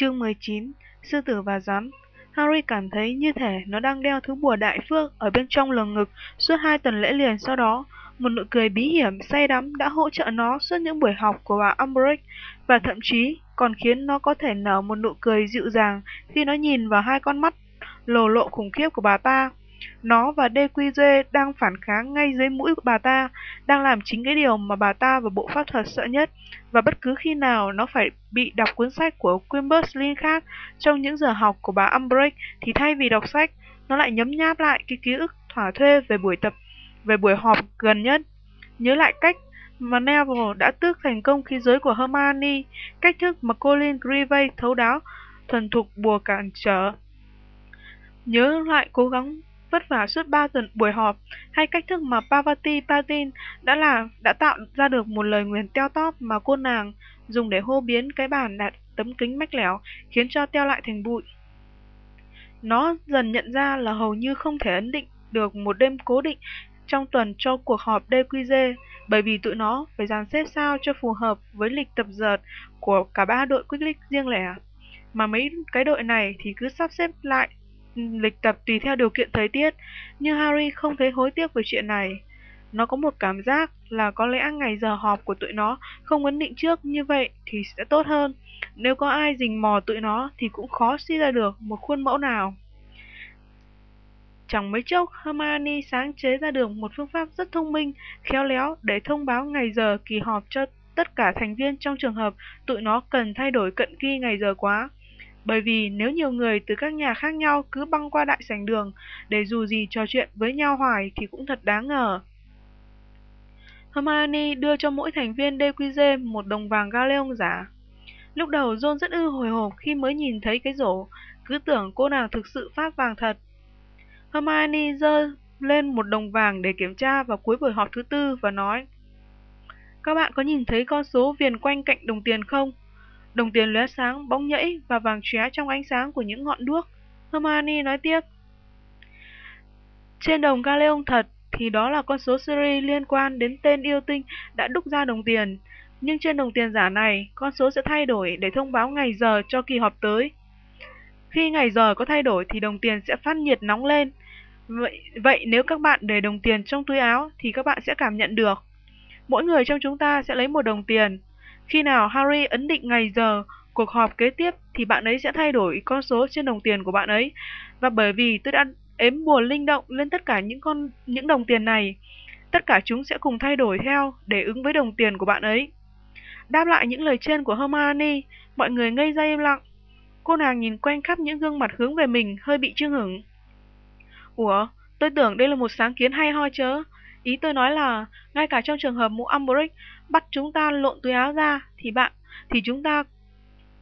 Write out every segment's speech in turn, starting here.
Chương 19 Sư tử và rắn Harry cảm thấy như thể nó đang đeo thứ bùa đại phước ở bên trong lồng ngực suốt hai tuần lễ liền sau đó. Một nụ cười bí hiểm, say đắm đã hỗ trợ nó suốt những buổi học của bà Umbridge và thậm chí còn khiến nó có thể nở một nụ cười dịu dàng khi nó nhìn vào hai con mắt lồ lộ khủng khiếp của bà ta. Nó và DQJ đang phản kháng ngay dưới mũi của bà ta, đang làm chính cái điều mà bà ta và bộ pháp thuật sợ nhất. Và bất cứ khi nào nó phải bị đọc cuốn sách của Quimbus Lin khác trong những giờ học của bà Umbridge thì thay vì đọc sách, nó lại nhấm nháp lại cái ký ức thỏa thuê về buổi tập, về buổi họp gần nhất. Nhớ lại cách mà Neville đã tước thành công khí giới của Hermione, cách thức mà Colin Creevey thấu đáo, thuần thục bùa cản trở. Nhớ lại cố gắng vất vả suốt 3 tuần buổi họp, hay cách thức mà Pavati Patin đã làm đã tạo ra được một lời nguyền teo tóp mà cô nàng dùng để hô biến cái bàn đạt tấm kính mách lẻo, khiến cho teo lại thành bụi. Nó dần nhận ra là hầu như không thể ấn định được một đêm cố định trong tuần cho cuộc họp DQG, bởi vì tụi nó phải dàn xếp sao cho phù hợp với lịch tập dợt của cả ba đội Quidditch riêng lẻ. Mà mấy cái đội này thì cứ sắp xếp lại lịch tập tùy theo điều kiện thời tiết, nhưng Harry không thấy hối tiếc về chuyện này. Nó có một cảm giác là có lẽ ngày giờ họp của tụi nó không ấn định trước như vậy thì sẽ tốt hơn. Nếu có ai rình mò tụi nó thì cũng khó suy ra được một khuôn mẫu nào. Chẳng mấy chốc, Hermione sáng chế ra được một phương pháp rất thông minh, khéo léo để thông báo ngày giờ kỳ họp cho tất cả thành viên trong trường hợp tụi nó cần thay đổi cận kỳ ngày giờ quá. Bởi vì nếu nhiều người từ các nhà khác nhau cứ băng qua đại sảnh đường để dù gì trò chuyện với nhau hoài thì cũng thật đáng ngờ. Hermione đưa cho mỗi thành viên DQG một đồng vàng Galeon giả. Lúc đầu John rất ư hồi hộp khi mới nhìn thấy cái rổ, cứ tưởng cô nàng thực sự phát vàng thật. Hermione giơ lên một đồng vàng để kiểm tra vào cuối buổi họp thứ tư và nói Các bạn có nhìn thấy con số viền quanh cạnh đồng tiền không? Đồng tiền lóe sáng, bóng nhẫy và vàng chóe trong ánh sáng của những ngọn đuốc. Hermione nói tiếp. Trên đồng Galeon thật thì đó là con số series liên quan đến tên yêu tinh đã đúc ra đồng tiền. Nhưng trên đồng tiền giả này, con số sẽ thay đổi để thông báo ngày giờ cho kỳ họp tới. Khi ngày giờ có thay đổi thì đồng tiền sẽ phát nhiệt nóng lên. Vậy, vậy nếu các bạn để đồng tiền trong túi áo thì các bạn sẽ cảm nhận được. Mỗi người trong chúng ta sẽ lấy một đồng tiền khi nào Harry ấn định ngày giờ cuộc họp kế tiếp thì bạn ấy sẽ thay đổi con số trên đồng tiền của bạn ấy. Và bởi vì tôi đã ếm bùa linh động lên tất cả những con những đồng tiền này, tất cả chúng sẽ cùng thay đổi theo để ứng với đồng tiền của bạn ấy. Đáp lại những lời trên của Hermione, mọi người ngây ra im lặng. Cô nàng nhìn quanh khắp những gương mặt hướng về mình, hơi bị chưng hửng. Ủa, tôi tưởng đây là một sáng kiến hay ho chớ. Ý tôi nói là, ngay cả trong trường hợp mũ Umbridge bắt chúng ta lộn túi áo ra, thì bạn, thì chúng ta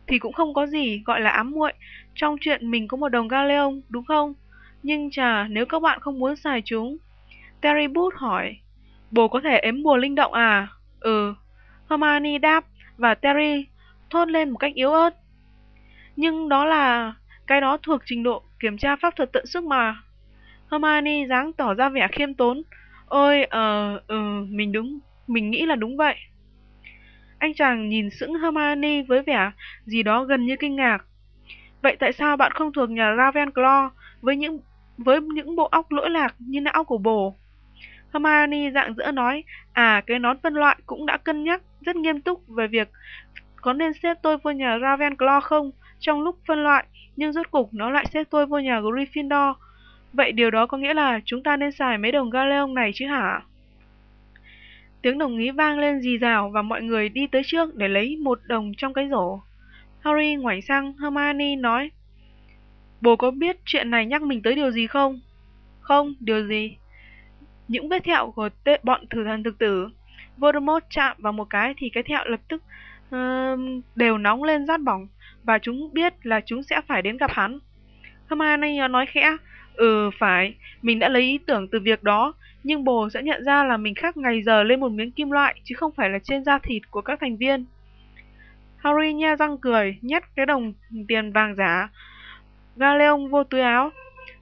thì cũng không có gì gọi là ám muội trong chuyện mình có một đồng Galeon, đúng không? Nhưng chà, nếu các bạn không muốn xài chúng... Terry Booth hỏi, bồ có thể ếm bùa linh động à? Ừ. Hermione đáp, và Terry thốt lên một cách yếu ớt. Nhưng đó là... cái đó thuộc trình độ kiểm tra pháp thuật tận sức mà. Hermione dáng tỏ ra vẻ khiêm tốn. Ôi, ờ, uh, ừ, mình đúng, mình nghĩ là đúng vậy. Anh chàng nhìn sững Hermione với vẻ gì đó gần như kinh ngạc. Vậy tại sao bạn không thuộc nhà Ravenclaw với những với những bộ óc lỗi lạc như não của bồ? Hermione dạng dỡ nói, à cái nón phân loại cũng đã cân nhắc rất nghiêm túc về việc có nên xếp tôi vô nhà Ravenclaw không trong lúc phân loại, nhưng rốt cục nó lại xếp tôi vô nhà Gryffindor. Vậy điều đó có nghĩa là chúng ta nên xài mấy đồng Galeon này chứ hả? Tiếng đồng ý vang lên rì rào và mọi người đi tới trước để lấy một đồng trong cái rổ. Harry ngoảnh sang Hermione nói, Bố có biết chuyện này nhắc mình tới điều gì không? Không, điều gì? Những vết thẹo của tệ bọn thử thần thực tử. Voldemort chạm vào một cái thì cái thẹo lập tức uh, đều nóng lên rát bỏng và chúng biết là chúng sẽ phải đến gặp hắn. Hermione nói khẽ, Ừ, phải, mình đã lấy ý tưởng từ việc đó, nhưng bồ sẽ nhận ra là mình khắc ngày giờ lên một miếng kim loại, chứ không phải là trên da thịt của các thành viên. Harry nha răng cười, nhét cái đồng tiền vàng giả. Galeon vô túi áo.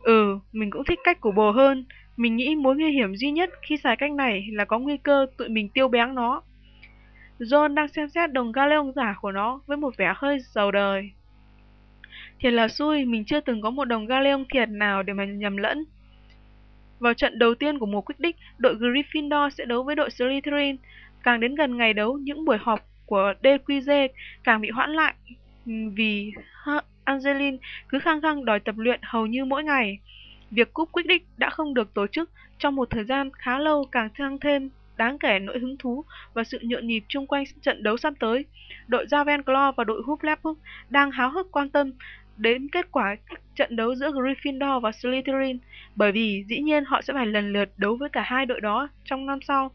Ừ, mình cũng thích cách của bồ hơn. Mình nghĩ mối nguy hiểm duy nhất khi xài cách này là có nguy cơ tụi mình tiêu béng nó. John đang xem xét đồng Galeon giả của nó với một vẻ hơi giàu đời. Thiệt là xui, mình chưa từng có một đồng galleon thiệt nào để mà nhầm lẫn. Vào trận đầu tiên của mùa quyết định, đội Gryffindor sẽ đấu với đội Slytherin. Càng đến gần ngày đấu, những buổi họp của DQG càng bị hoãn lại ừ, vì Angeline cứ khăng khăng đòi tập luyện hầu như mỗi ngày. Việc cúp quyết định đã không được tổ chức trong một thời gian khá lâu càng tăng thêm đáng kể nỗi hứng thú và sự nhộn nhịp chung quanh trận đấu sắp tới. Đội Ravenclaw và đội Hufflepuff đang háo hức quan tâm đến kết quả trận đấu giữa Gryffindor và Slytherin, bởi vì dĩ nhiên họ sẽ phải lần lượt đấu với cả hai đội đó trong năm sau.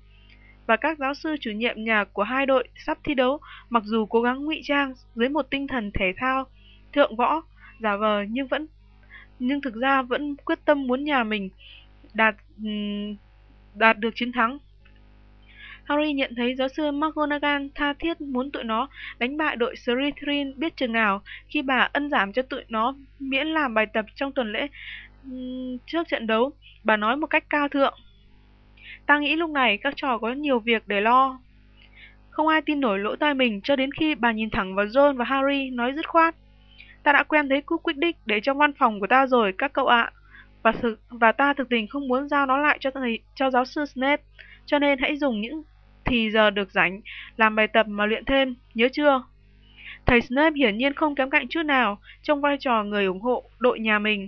Và các giáo sư chủ nhiệm nhà của hai đội sắp thi đấu mặc dù cố gắng ngụy trang dưới một tinh thần thể thao, thượng võ, giả vờ nhưng vẫn, nhưng thực ra vẫn quyết tâm muốn nhà mình đạt đạt được chiến thắng. Harry nhận thấy giáo sư McGonagall tha thiết muốn tụi nó đánh bại đội Slytherin biết chừng nào khi bà ân giảm cho tụi nó miễn làm bài tập trong tuần lễ trước trận đấu. Bà nói một cách cao thượng. Ta nghĩ lúc này các trò có nhiều việc để lo. Không ai tin nổi lỗ tai mình cho đến khi bà nhìn thẳng vào John và Harry nói dứt khoát. Ta đã quen thấy cúp quyết định để trong văn phòng của ta rồi các cậu ạ. Và thực và ta thực tình không muốn giao nó lại cho thầy cho giáo sư Snape, cho nên hãy dùng những thì giờ được rảnh làm bài tập mà luyện thêm, nhớ chưa? Thầy Snape hiển nhiên không kém cạnh chút nào trong vai trò người ủng hộ đội nhà mình.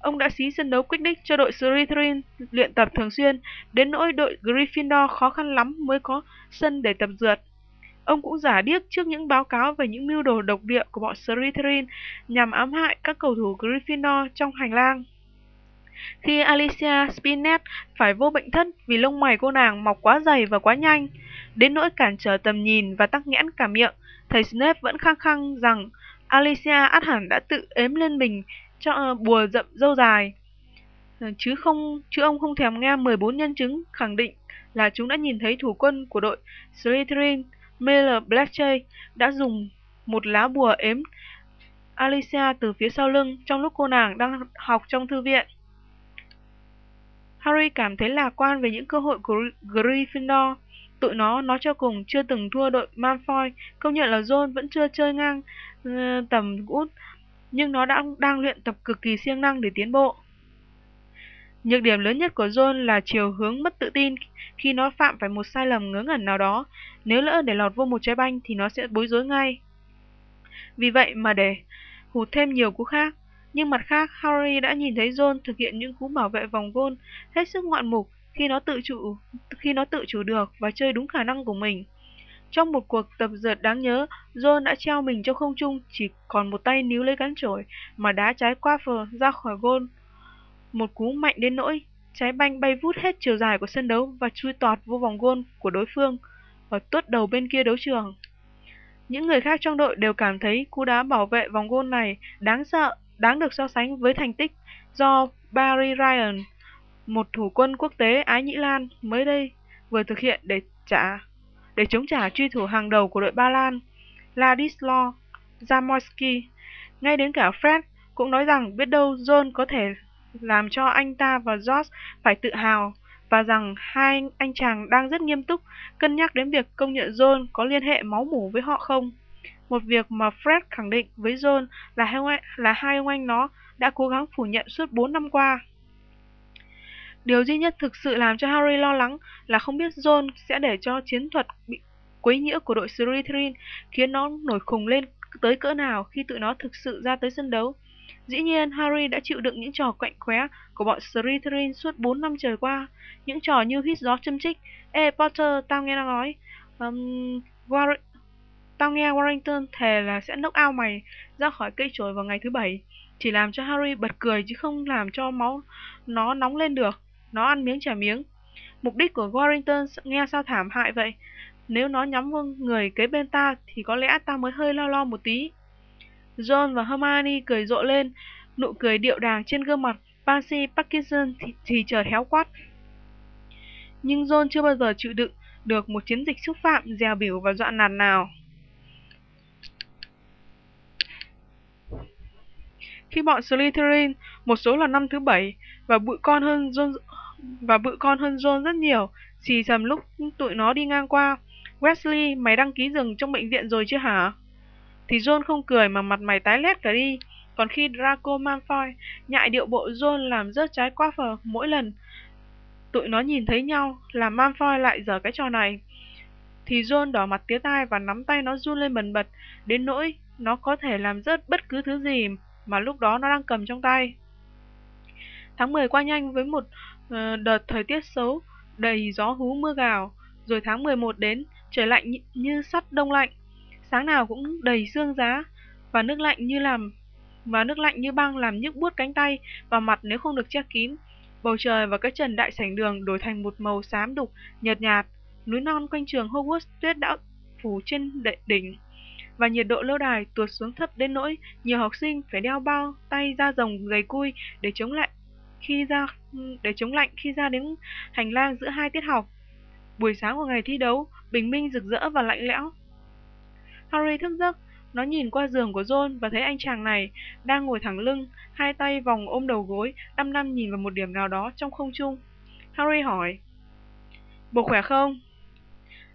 Ông đã xí sân đấu quyết định cho đội Slytherin luyện tập thường xuyên, đến nỗi đội Gryffindor khó khăn lắm mới có sân để tập dượt. Ông cũng giả điếc trước những báo cáo về những mưu đồ độc địa của bọn Slytherin nhằm ám hại các cầu thủ Gryffindor trong hành lang. Khi Alicia Spinnet phải vô bệnh thất vì lông mày cô nàng mọc quá dày và quá nhanh, đến nỗi cản trở tầm nhìn và tắc nghẽn cả miệng, thầy Snape vẫn khăng khăng rằng Alicia át hẳn đã tự ếm lên mình cho ờ, bùa rậm dâu dài. Ờ, chứ không chứ ông không thèm nghe 14 nhân chứng khẳng định là chúng đã nhìn thấy thủ quân của đội Slytherin Miller Blackjay đã dùng một lá bùa ếm Alicia từ phía sau lưng trong lúc cô nàng đang học trong thư viện. Harry cảm thấy lạc quan về những cơ hội của Gryffindor. Tụi nó nói cho cùng chưa từng thua đội Malfoy, công nhận là John vẫn chưa chơi ngang uh, tầm út, nhưng nó đã đang luyện tập cực kỳ siêng năng để tiến bộ. Nhược điểm lớn nhất của John là chiều hướng mất tự tin khi nó phạm phải một sai lầm ngớ ngẩn nào đó. Nếu lỡ để lọt vô một trái banh thì nó sẽ bối rối ngay. Vì vậy mà để hụt thêm nhiều cú khác, nhưng mặt khác Harry đã nhìn thấy John thực hiện những cú bảo vệ vòng gôn hết sức ngoạn mục khi nó tự chủ khi nó tự chủ được và chơi đúng khả năng của mình. Trong một cuộc tập dượt đáng nhớ, John đã treo mình trong không trung chỉ còn một tay níu lấy cán chổi mà đá trái qua phờ ra khỏi gôn. Một cú mạnh đến nỗi trái banh bay vút hết chiều dài của sân đấu và chui tọt vô vòng gôn của đối phương ở tuốt đầu bên kia đấu trường. Những người khác trong đội đều cảm thấy cú đá bảo vệ vòng gôn này đáng sợ đáng được so sánh với thành tích do Barry Ryan, một thủ quân quốc tế Ái Nhĩ Lan mới đây vừa thực hiện để trả để chống trả truy thủ hàng đầu của đội Ba Lan, Ladislaw Zamoyski. Ngay đến cả Fred cũng nói rằng biết đâu John có thể làm cho anh ta và George phải tự hào và rằng hai anh chàng đang rất nghiêm túc cân nhắc đến việc công nhận John có liên hệ máu mủ với họ không. Một việc mà Fred khẳng định với John là hai, ông, là hai ông anh nó đã cố gắng phủ nhận suốt 4 năm qua. Điều duy nhất thực sự làm cho Harry lo lắng là không biết John sẽ để cho chiến thuật bị quấy nhiễu của đội Slytherin khiến nó nổi khùng lên tới cỡ nào khi tụi nó thực sự ra tới sân đấu. Dĩ nhiên, Harry đã chịu đựng những trò quạnh khóe của bọn Slytherin suốt 4 năm trời qua. Những trò như hít gió châm chích. Ê Potter, tao nghe nó nói. Um, Tao nghe Warrington thề là sẽ knock out mày ra khỏi cây chổi vào ngày thứ bảy. Chỉ làm cho Harry bật cười chứ không làm cho máu nó nóng lên được. Nó ăn miếng trả miếng. Mục đích của Warrington nghe sao thảm hại vậy. Nếu nó nhắm vào người kế bên ta thì có lẽ ta mới hơi lo lo một tí. John và Hermione cười rộ lên, nụ cười điệu đàng trên gương mặt Pansy Parkinson thì, thì chợt héo quát. Nhưng John chưa bao giờ chịu đựng được một chiến dịch xúc phạm, dèo biểu và dọa nạt nào. Khi bọn Slytherin, một số là năm thứ bảy và bự con hơn John và bự con hơn John rất nhiều, xì xầm lúc tụi nó đi ngang qua. Wesley, mày đăng ký rừng trong bệnh viện rồi chứ hả? Thì John không cười mà mặt mày tái lét cả đi. Còn khi Draco Malfoy nhại điệu bộ John làm rớt trái qua phở mỗi lần tụi nó nhìn thấy nhau là Malfoy lại dở cái trò này. Thì John đỏ mặt tía tai và nắm tay nó run lên bần bật, đến nỗi nó có thể làm rớt bất cứ thứ gì mà lúc đó nó đang cầm trong tay. Tháng 10 qua nhanh với một uh, đợt thời tiết xấu, đầy gió hú mưa gào, rồi tháng 11 đến, trời lạnh như, như sắt đông lạnh. Sáng nào cũng đầy sương giá và nước lạnh như làm và nước lạnh như băng làm nhức buốt cánh tay và mặt nếu không được che kín. Bầu trời và cái trần đại sảnh đường đổi thành một màu xám đục, nhợt nhạt. Núi non quanh trường Hogwarts tuyết đã phủ trên đỉnh và nhiệt độ lâu đài tuột xuống thấp đến nỗi nhiều học sinh phải đeo bao tay da rồng gầy cui để chống lại khi ra để chống lạnh khi ra đến hành lang giữa hai tiết học. Buổi sáng của ngày thi đấu, bình minh rực rỡ và lạnh lẽo. Harry thức giấc, nó nhìn qua giường của John và thấy anh chàng này đang ngồi thẳng lưng, hai tay vòng ôm đầu gối, đăm đăm nhìn vào một điểm nào đó trong không trung. Harry hỏi, Bố khỏe không?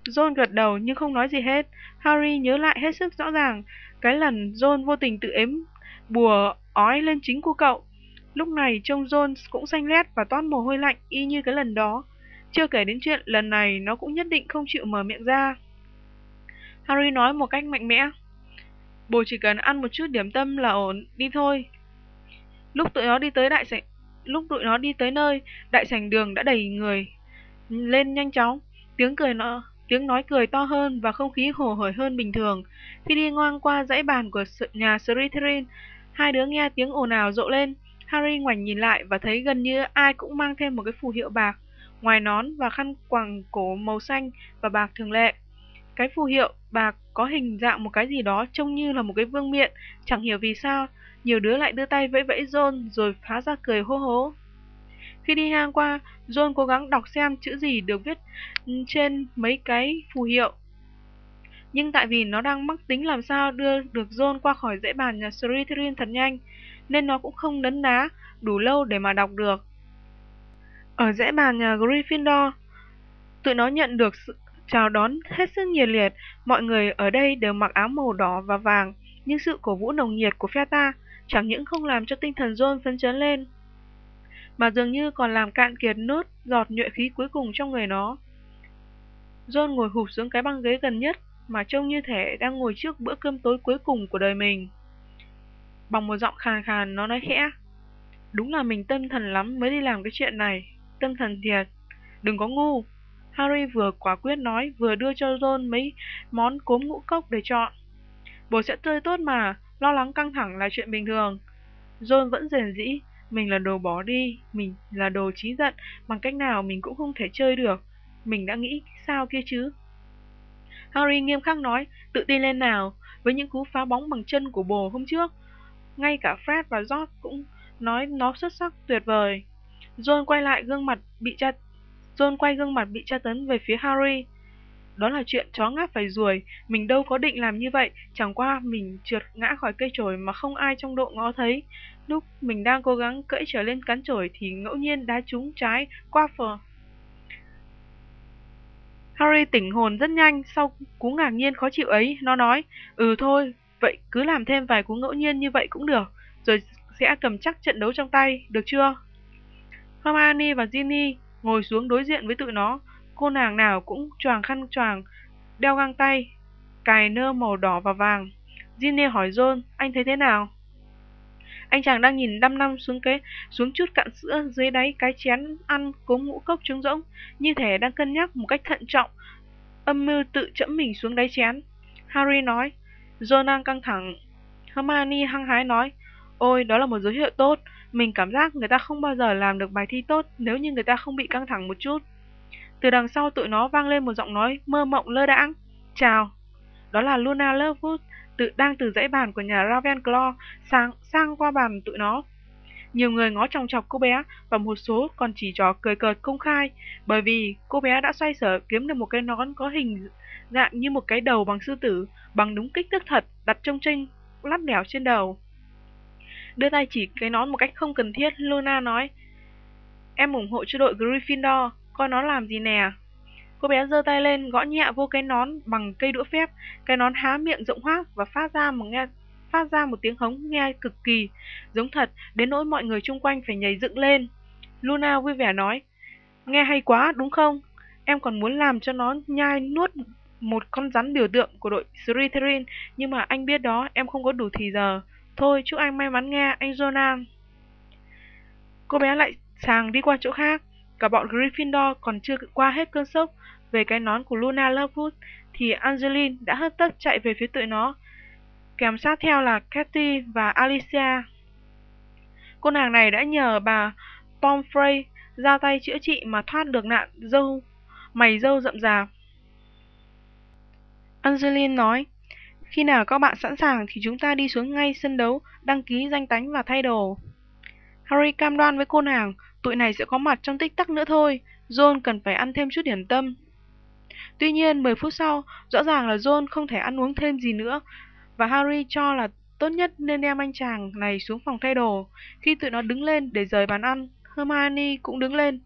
John gật đầu nhưng không nói gì hết. Harry nhớ lại hết sức rõ ràng cái lần John vô tình tự ếm bùa ói lên chính của cậu. Lúc này trông John cũng xanh lét và toát mồ hôi lạnh y như cái lần đó. Chưa kể đến chuyện lần này nó cũng nhất định không chịu mở miệng ra. Harry nói một cách mạnh mẽ. Bố chỉ cần ăn một chút điểm tâm là ổn, đi thôi. Lúc tụi nó đi tới đại sảnh, lúc tụi nó đi tới nơi, đại sảnh đường đã đầy người lên nhanh chóng, tiếng cười nó tiếng nói cười to hơn và không khí hồ hởi hơn bình thường. Khi đi ngang qua dãy bàn của nhà Slytherin, hai đứa nghe tiếng ồn ào rộ lên. Harry ngoảnh nhìn lại và thấy gần như ai cũng mang thêm một cái phù hiệu bạc, ngoài nón và khăn quàng cổ màu xanh và bạc thường lệ. Cái phù hiệu bạc có hình dạng một cái gì đó trông như là một cái vương miện, chẳng hiểu vì sao, nhiều đứa lại đưa tay vẫy vẫy John rồi phá ra cười hô hố. Khi đi ngang qua, John cố gắng đọc xem chữ gì được viết trên mấy cái phù hiệu. Nhưng tại vì nó đang mắc tính làm sao đưa được John qua khỏi dãy bàn nhà Slytherin thật nhanh, nên nó cũng không đấn đá đủ lâu để mà đọc được. Ở dãy bàn nhà Gryffindor, tụi nó nhận được sự chào đón hết sức nhiệt liệt, mọi người ở đây đều mặc áo màu đỏ và vàng, nhưng sự cổ vũ nồng nhiệt của phe ta chẳng những không làm cho tinh thần John phấn chấn lên, mà dường như còn làm cạn kiệt nốt giọt nhuệ khí cuối cùng trong người nó. John ngồi hụp xuống cái băng ghế gần nhất mà trông như thể đang ngồi trước bữa cơm tối cuối cùng của đời mình. Bằng một giọng khàn khàn, nó nói khẽ, Đúng là mình tâm thần lắm mới đi làm cái chuyện này, Tâm thần thiệt Đừng có ngu Harry vừa quả quyết nói, vừa đưa cho John mấy món cốm ngũ cốc để chọn Bố sẽ tươi tốt mà, Lo lắng căng thẳng là chuyện bình thường John vẫn rền rĩ mình là đồ bỏ đi, Mình là đồ trí giận, Bằng cách nào mình cũng không thể chơi được Mình đã nghĩ sao kia chứ Harry nghiêm khắc nói, Tự tin lên nào, Với những cú phá bóng bằng chân của bồ hôm trước ngay cả Fred và George cũng nói nó xuất sắc tuyệt vời. John quay lại gương mặt bị tra, John quay gương mặt bị tra tấn về phía Harry. Đó là chuyện chó ngáp phải ruồi, mình đâu có định làm như vậy, chẳng qua mình trượt ngã khỏi cây chổi mà không ai trong độ ngó thấy. Lúc mình đang cố gắng cưỡi trở lên cắn chổi thì ngẫu nhiên đá trúng trái qua phở. Harry tỉnh hồn rất nhanh sau cú ngạc nhiên khó chịu ấy, nó nói, ừ thôi, Vậy cứ làm thêm vài cú ngẫu nhiên như vậy cũng được, rồi sẽ cầm chắc trận đấu trong tay, được chưa? Hermione và Ginny ngồi xuống đối diện với tụi nó, cô nàng nào cũng choàng khăn choàng, đeo găng tay, cài nơ màu đỏ và vàng. Ginny hỏi John, anh thấy thế nào? Anh chàng đang nhìn đăm năm xuống cái xuống chút cạn sữa dưới đáy cái chén ăn cốm ngũ cốc trống rỗng, như thể đang cân nhắc một cách thận trọng, âm mưu tự chẫm mình xuống đáy chén. Harry nói, John đang căng thẳng. Hermione hăng hái nói, ôi đó là một dấu hiệu tốt, mình cảm giác người ta không bao giờ làm được bài thi tốt nếu như người ta không bị căng thẳng một chút. Từ đằng sau tụi nó vang lên một giọng nói mơ mộng lơ đãng. Chào, đó là Luna Lovegood tự đang từ dãy bàn của nhà Ravenclaw sang sang qua bàn tụi nó. Nhiều người ngó chòng chọc cô bé và một số còn chỉ trò cười cợt công khai bởi vì cô bé đã xoay sở kiếm được một cái nón có hình dạng như một cái đầu bằng sư tử, bằng đúng kích thước thật, đặt trong tranh, lắt đẻo trên đầu. Đưa tay chỉ cái nón một cách không cần thiết, Luna nói, Em ủng hộ cho đội Gryffindor, coi nó làm gì nè. Cô bé giơ tay lên, gõ nhẹ vô cái nón bằng cây đũa phép, cái nón há miệng rộng hoác và phát ra một nghe phát ra một tiếng hống nghe cực kỳ giống thật, đến nỗi mọi người chung quanh phải nhảy dựng lên. Luna vui vẻ nói, nghe hay quá đúng không? Em còn muốn làm cho nó nhai nuốt một con rắn biểu tượng của đội Slytherin, nhưng mà anh biết đó, em không có đủ thì giờ. Thôi, chúc anh may mắn nghe, anh Jonah Cô bé lại sàng đi qua chỗ khác. Cả bọn Gryffindor còn chưa qua hết cơn sốc về cái nón của Luna Lovegood, thì Angeline đã hấp tấp chạy về phía tụi nó. Kèm sát theo là Cathy và Alicia. Cô nàng này đã nhờ bà Pomfrey ra tay chữa trị mà thoát được nạn dâu mày dâu rậm rạp. Angeline nói, khi nào các bạn sẵn sàng thì chúng ta đi xuống ngay sân đấu, đăng ký danh tánh và thay đồ. Harry cam đoan với cô nàng, tụi này sẽ có mặt trong tích tắc nữa thôi, John cần phải ăn thêm chút điểm tâm. Tuy nhiên, 10 phút sau, rõ ràng là John không thể ăn uống thêm gì nữa, và Harry cho là tốt nhất nên đem anh chàng này xuống phòng thay đồ. Khi tụi nó đứng lên để rời bàn ăn, Hermione cũng đứng lên.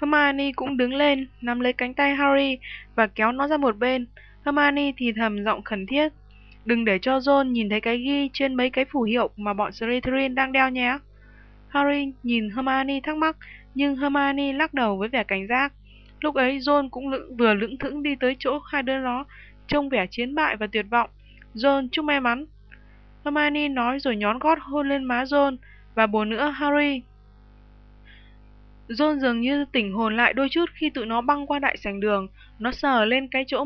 Hermione cũng đứng lên, nắm lấy cánh tay Harry và kéo nó ra một bên. Hermione thì thầm giọng khẩn thiết. Đừng để cho John nhìn thấy cái ghi trên mấy cái phù hiệu mà bọn Slytherin đang đeo nhé. Harry nhìn Hermione thắc mắc, nhưng Hermione lắc đầu với vẻ cảnh giác. Lúc ấy John cũng lưỡng, vừa lững thững đi tới chỗ hai đứa nó, trông vẻ chiến bại và tuyệt vọng. John chúc may mắn. Hermione nói rồi nhón gót hôn lên má John, và bồ nữa Harry. John dường như tỉnh hồn lại đôi chút khi tụi nó băng qua đại sảnh đường, nó sờ lên cái chỗ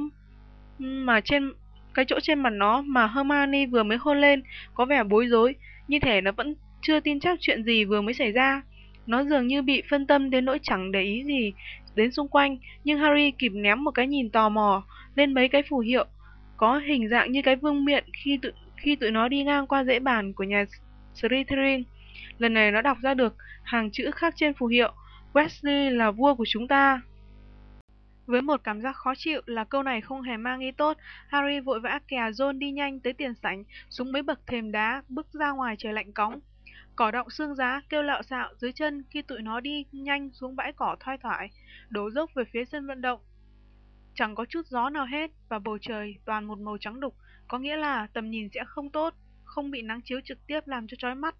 mà trên cái chỗ trên mặt nó mà Hermione vừa mới hôn lên, có vẻ bối rối, như thể nó vẫn chưa tin chắc chuyện gì vừa mới xảy ra. Nó dường như bị phân tâm đến nỗi chẳng để ý gì đến xung quanh, nhưng Harry kịp ném một cái nhìn tò mò lên mấy cái phù hiệu có hình dạng như cái vương miện khi tụi khi tụi nó đi ngang qua dãy bàn của nhà Slytherin. Lần này nó đọc ra được hàng chữ khác trên phù hiệu Wesley là vua của chúng ta. Với một cảm giác khó chịu là câu này không hề mang ý tốt, Harry vội vã kè John đi nhanh tới tiền sảnh, xuống mấy bậc thềm đá, bước ra ngoài trời lạnh cóng. Cỏ động xương giá kêu lạo xạo dưới chân khi tụi nó đi nhanh xuống bãi cỏ thoai thoải, đổ dốc về phía sân vận động. Chẳng có chút gió nào hết và bầu trời toàn một màu trắng đục, có nghĩa là tầm nhìn sẽ không tốt, không bị nắng chiếu trực tiếp làm cho chói mắt.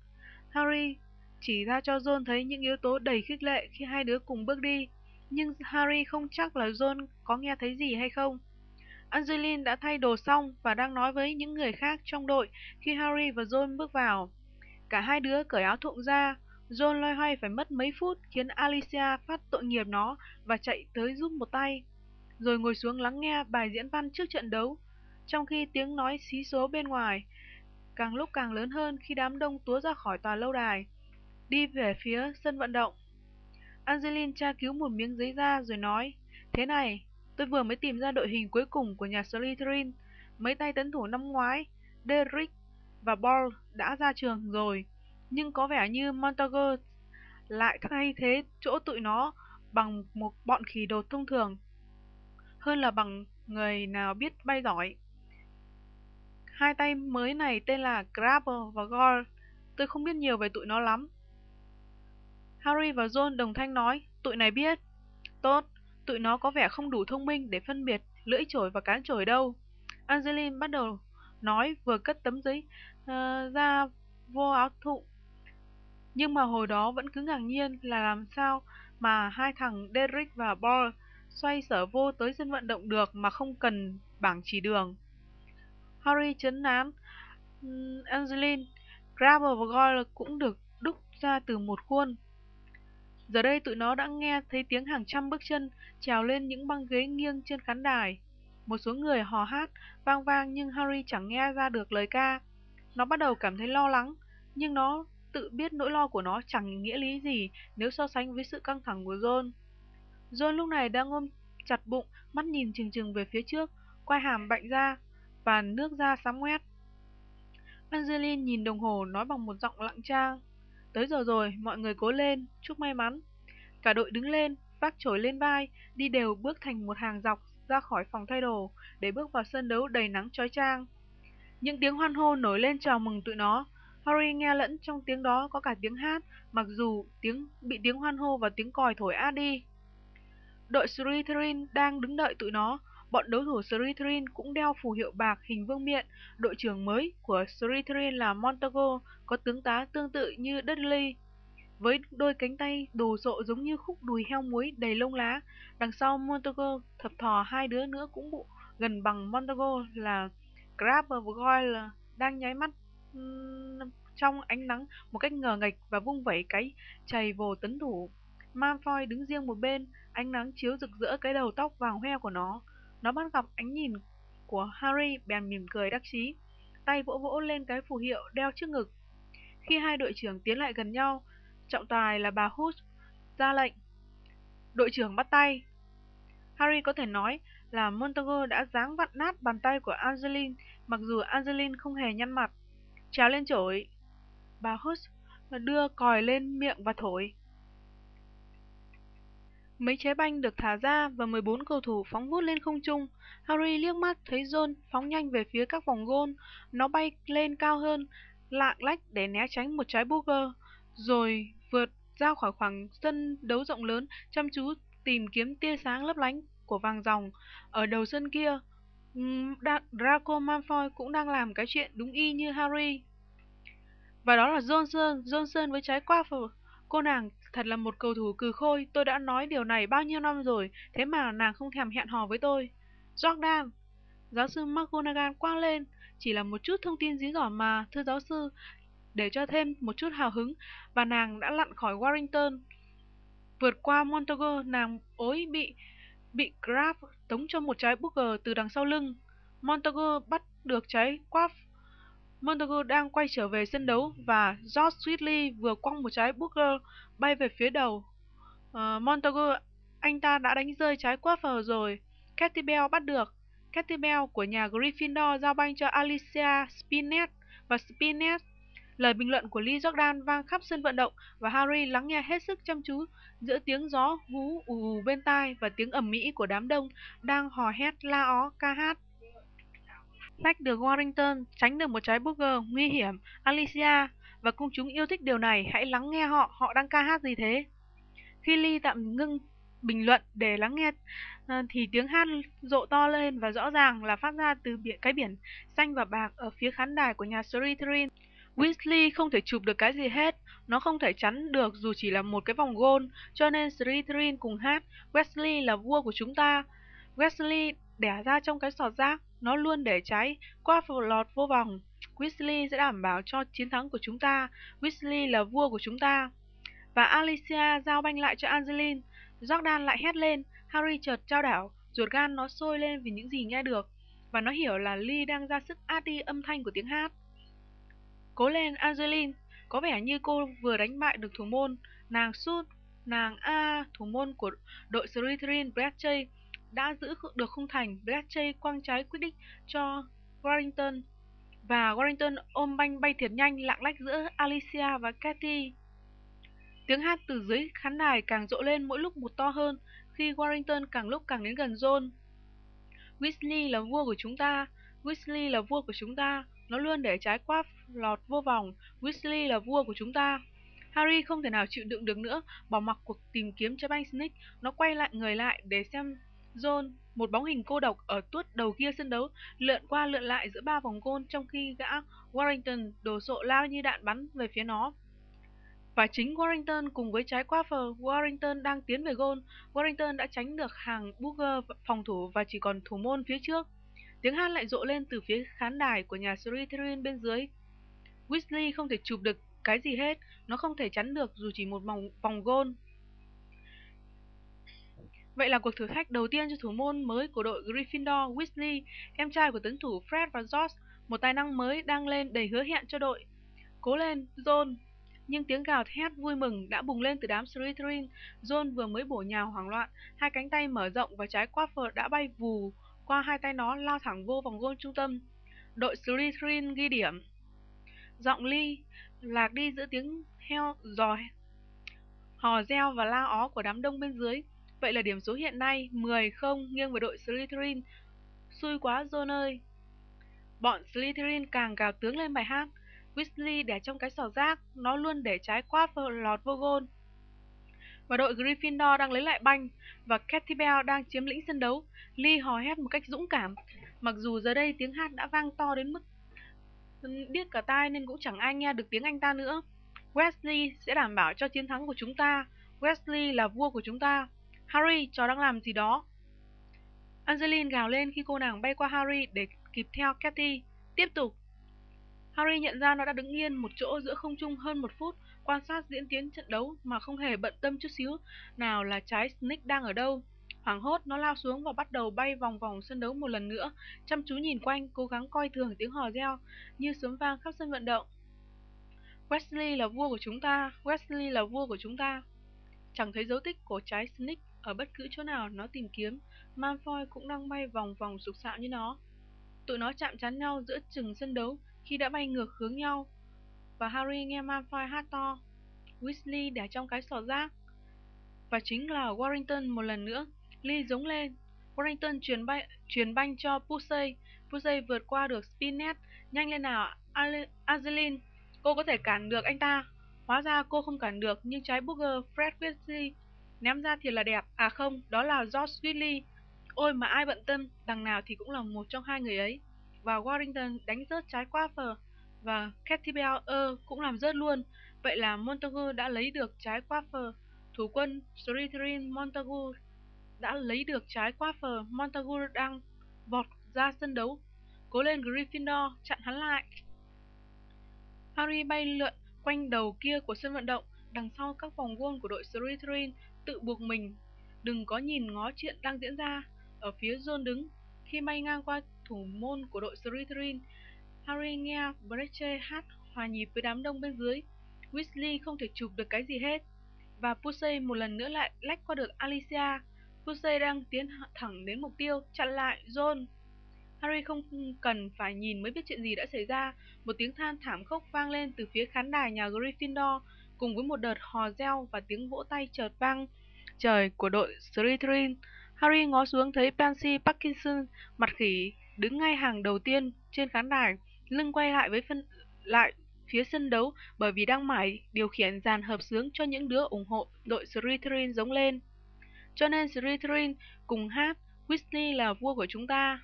Harry chỉ ra cho John thấy những yếu tố đầy khích lệ khi hai đứa cùng bước đi, nhưng Harry không chắc là John có nghe thấy gì hay không. Angeline đã thay đồ xong và đang nói với những người khác trong đội khi Harry và John bước vào. Cả hai đứa cởi áo thụng ra, John loay hoay phải mất mấy phút khiến Alicia phát tội nghiệp nó và chạy tới giúp một tay, rồi ngồi xuống lắng nghe bài diễn văn trước trận đấu, trong khi tiếng nói xí số bên ngoài càng lúc càng lớn hơn khi đám đông túa ra khỏi tòa lâu đài, đi về phía sân vận động. Angeline tra cứu một miếng giấy ra rồi nói, Thế này, tôi vừa mới tìm ra đội hình cuối cùng của nhà Slytherin. Mấy tay tấn thủ năm ngoái, Derrick và Ball đã ra trường rồi, nhưng có vẻ như Montague lại thay thế chỗ tụi nó bằng một bọn khỉ đột thông thường, hơn là bằng người nào biết bay giỏi. Hai tay mới này tên là Grabber và Gore. Tôi không biết nhiều về tụi nó lắm. Harry và john đồng thanh nói, tụi này biết. Tốt, tụi nó có vẻ không đủ thông minh để phân biệt lưỡi chổi và cán chổi đâu. Angeline bắt đầu nói vừa cất tấm giấy uh, ra vô áo thụng. Nhưng mà hồi đó vẫn cứ ngạc nhiên là làm sao mà hai thằng Derrick và Ball xoay sở vô tới sân vận động được mà không cần bảng chỉ đường. Harry chấn nán. um, Angeline, Grabber và Goyle cũng được đúc ra từ một khuôn. Giờ đây tụi nó đã nghe thấy tiếng hàng trăm bước chân trèo lên những băng ghế nghiêng trên khán đài. Một số người hò hát, vang vang nhưng Harry chẳng nghe ra được lời ca. Nó bắt đầu cảm thấy lo lắng, nhưng nó tự biết nỗi lo của nó chẳng nghĩa lý gì nếu so sánh với sự căng thẳng của John. John lúc này đang ôm chặt bụng, mắt nhìn chừng chừng về phía trước, quai hàm bạnh ra, và nước da sám ngoét. Angeline nhìn đồng hồ nói bằng một giọng lặng trang. Tới giờ rồi, mọi người cố lên, chúc may mắn. Cả đội đứng lên, vác chổi lên vai, đi đều bước thành một hàng dọc ra khỏi phòng thay đồ để bước vào sân đấu đầy nắng chói chang. Những tiếng hoan hô nổi lên chào mừng tụi nó. Harry nghe lẫn trong tiếng đó có cả tiếng hát, mặc dù tiếng bị tiếng hoan hô và tiếng còi thổi át đi. Đội Slytherin đang đứng đợi tụi nó, bọn đối thủ Slytherin cũng đeo phù hiệu bạc hình vương miện. Đội trưởng mới của Slytherin là montago có tướng tá tương tự như Dudley, với đôi cánh tay đồ sộ giống như khúc đùi heo muối đầy lông lá. Đằng sau Montago thập thò hai đứa nữa cũng bụ gần bằng Montago là Crabbe và là đang nháy mắt trong ánh nắng một cách ngờ nghệch và vung vẩy cái chày vồ tấn thủ. Malfoy đứng riêng một bên, ánh nắng chiếu rực rỡ cái đầu tóc vàng hoe của nó. Nó bắt gặp ánh nhìn của Harry bèn mỉm cười đắc chí, tay vỗ vỗ lên cái phù hiệu đeo trước ngực. Khi hai đội trưởng tiến lại gần nhau, trọng tài là bà Hooch ra lệnh. Đội trưởng bắt tay. Harry có thể nói là Montague đã giáng vặn nát bàn tay của Angeline, mặc dù Angeline không hề nhăn mặt. Trèo lên chổi. Bà Hus đưa còi lên miệng và thổi. Mấy trái banh được thả ra và 14 cầu thủ phóng vút lên không trung. Harry liếc mắt thấy John phóng nhanh về phía các vòng gôn. Nó bay lên cao hơn, lạng lách để né tránh một trái booger, rồi vượt ra khỏi khoảng sân đấu rộng lớn, chăm chú tìm kiếm tia sáng lấp lánh của vàng dòng Ở đầu sân kia, Draco Malfoy cũng đang làm cái chuyện đúng y như Harry. Và đó là Johnson, Johnson với trái qua, Cô nàng thật là một cầu thủ cừ khôi, tôi đã nói điều này bao nhiêu năm rồi, thế mà nàng không thèm hẹn hò với tôi. Jordan, giáo sư McGonagall quang lên, chỉ là một chút thông tin dí dỏm mà, thưa giáo sư, để cho thêm một chút hào hứng, và nàng đã lặn khỏi Warrington. Vượt qua Montague, nàng ối bị bị Graf tống cho một trái Booker từ đằng sau lưng. Montague bắt được trái Quaff Montague đang quay trở về sân đấu và George Sweetley vừa quăng một trái Booker bay về phía đầu. Uh, Montague, anh ta đã đánh rơi trái Quaff rồi. Katy Bell bắt được. Katy Bell của nhà Gryffindor giao banh cho Alicia Spinnet và Spinnet. Lời bình luận của Lee Jordan vang khắp sân vận động và Harry lắng nghe hết sức chăm chú giữa tiếng gió hú ù ù bên tai và tiếng ầm mỹ của đám đông đang hò hét la ó ca hát. Lách được Warrington, tránh được một trái burger nguy hiểm, Alicia và công chúng yêu thích điều này, hãy lắng nghe họ, họ đang ca hát gì thế? Khi Lee tạm ngưng bình luận để lắng nghe ờ, thì tiếng hát rộ to lên và rõ ràng là phát ra từ biển, cái biển xanh và bạc ở phía khán đài của nhà Slytherin. Weasley không thể chụp được cái gì hết, nó không thể chắn được dù chỉ là một cái vòng gôn, cho nên Slytherin cùng hát Wesley là vua của chúng ta. Wesley đẻ ra trong cái sọt rác, nó luôn để cháy, qua lọt vô vòng. Weasley sẽ đảm bảo cho chiến thắng của chúng ta. Weasley là vua của chúng ta. Và Alicia giao banh lại cho Angeline. Jordan lại hét lên. Harry chợt trao đảo. Ruột gan nó sôi lên vì những gì nghe được. Và nó hiểu là Lee đang ra sức át đi âm thanh của tiếng hát. Cố lên Angeline. Có vẻ như cô vừa đánh bại được thủ môn. Nàng sút. Nàng A, thủ môn của đội Slytherin Bradley đã giữ được khung thành, Bletchley quăng trái quyết định cho Warrington và Warrington ôm banh bay thiệt nhanh lạng lách giữa Alicia và Cathy. Tiếng hát từ dưới khán đài càng rộ lên mỗi lúc một to hơn khi Warrington càng lúc càng đến gần John. Weasley là vua của chúng ta, Weasley là vua của chúng ta, nó luôn để trái quáp lọt vô vòng, Weasley là vua của chúng ta. Harry không thể nào chịu đựng được nữa, bỏ mặc cuộc tìm kiếm cho banh Snitch, nó quay lại người lại để xem John, một bóng hình cô độc ở tuốt đầu kia sân đấu, lượn qua lượn lại giữa ba vòng gôn trong khi gã Warrington đổ sộ lao như đạn bắn về phía nó. Và chính Warrington cùng với trái Quaffer, Warrington đang tiến về gôn. Warrington đã tránh được hàng Booger phòng thủ và chỉ còn thủ môn phía trước. Tiếng hát lại rộ lên từ phía khán đài của nhà Slytherin bên dưới. Weasley không thể chụp được cái gì hết, nó không thể chắn được dù chỉ một vòng, vòng gôn. Vậy là cuộc thử thách đầu tiên cho thủ môn mới của đội Gryffindor, Weasley, em trai của tấn thủ Fred và George, một tài năng mới đang lên đầy hứa hẹn cho đội. Cố lên, John! Nhưng tiếng gào thét vui mừng đã bùng lên từ đám Slytherin. John vừa mới bổ nhào hoảng loạn, hai cánh tay mở rộng và trái quafford đã bay vù qua hai tay nó lao thẳng vô vòng gôn trung tâm. Đội Slytherin ghi điểm. Giọng ly lạc đi giữa tiếng heo giò hò reo và la ó của đám đông bên dưới. Vậy là điểm số hiện nay 10 không nghiêng về đội Slytherin. Xui quá John ơi. Bọn Slytherin càng gào tướng lên bài hát. Weasley để trong cái sò rác, nó luôn để trái quát lọt vô gôn và đội Gryffindor đang lấy lại banh và Katy Bell đang chiếm lĩnh sân đấu. Lee hò hét một cách dũng cảm, mặc dù giờ đây tiếng hát đã vang to đến mức điếc cả tai nên cũng chẳng ai nghe được tiếng anh ta nữa. Wesley sẽ đảm bảo cho chiến thắng của chúng ta. Wesley là vua của chúng ta. Harry, chó đang làm gì đó? Angeline gào lên khi cô nàng bay qua Harry để kịp theo Katy. Tiếp tục. Harry nhận ra nó đã đứng yên một chỗ giữa không trung hơn một phút, quan sát diễn tiến trận đấu mà không hề bận tâm chút xíu nào là trái Snake đang ở đâu. Hoảng hốt, nó lao xuống và bắt đầu bay vòng vòng sân đấu một lần nữa, chăm chú nhìn quanh, cố gắng coi thường tiếng hò reo như sớm vang khắp sân vận động. Wesley là vua của chúng ta, Wesley là vua của chúng ta. Chẳng thấy dấu tích của trái Snake ở bất cứ chỗ nào nó tìm kiếm, Malfoy cũng đang bay vòng vòng sục sạo như nó. Tụi nó chạm trán nhau giữa chừng sân đấu khi đã bay ngược hướng nhau, và Harry nghe Malfoy hát to. Weasley để trong cái sọt rác. Và chính là Warrington một lần nữa, Lee giống lên. Warrington truyền, bay, truyền banh cho Pusey. Pusey vượt qua được Spinnet. Nhanh lên nào, Azeline. Cô có thể cản được anh ta. Hóa ra cô không cản được, nhưng trái Booger Fred Weasley ném ra thì là đẹp. À không, đó là George Weasley. Ôi mà ai bận tâm, đằng nào thì cũng là một trong hai người ấy. Và Warrington đánh rớt trái Quaffer và Katy ơ cũng làm rớt luôn. Vậy là Montagu đã lấy được trái Quaffer. Thủ quân Slytherin Montagu đã lấy được trái Quaffer. Montagu đang vọt ra sân đấu. Cố lên Gryffindor, chặn hắn lại. Harry bay lượn quanh đầu kia của sân vận động, đằng sau các vòng vuông của đội Slytherin tự buộc mình. Đừng có nhìn ngó chuyện đang diễn ra. Ở phía John đứng, khi bay ngang qua thủ môn của đội Slytherin, Harry nghe Breccia hát hòa nhịp với đám đông bên dưới. Weasley không thể chụp được cái gì hết. Và Pusey một lần nữa lại lách qua được Alicia. Pusey đang tiến thẳng đến mục tiêu, chặn lại John. Harry không cần phải nhìn mới biết chuyện gì đã xảy ra. Một tiếng than thảm khốc vang lên từ phía khán đài nhà Gryffindor, cùng với một đợt hò reo và tiếng vỗ tay chợt vang trời của đội Slytherin. Harry ngó xuống thấy Pansy Parkinson, mặt khỉ, đứng ngay hàng đầu tiên trên khán đài, lưng quay lại với phân lại phía sân đấu bởi vì đang mải điều khiển dàn hợp sướng cho những đứa ủng hộ đội Slytherin giống lên. Cho nên Slytherin cùng hát Weasley là vua của chúng ta.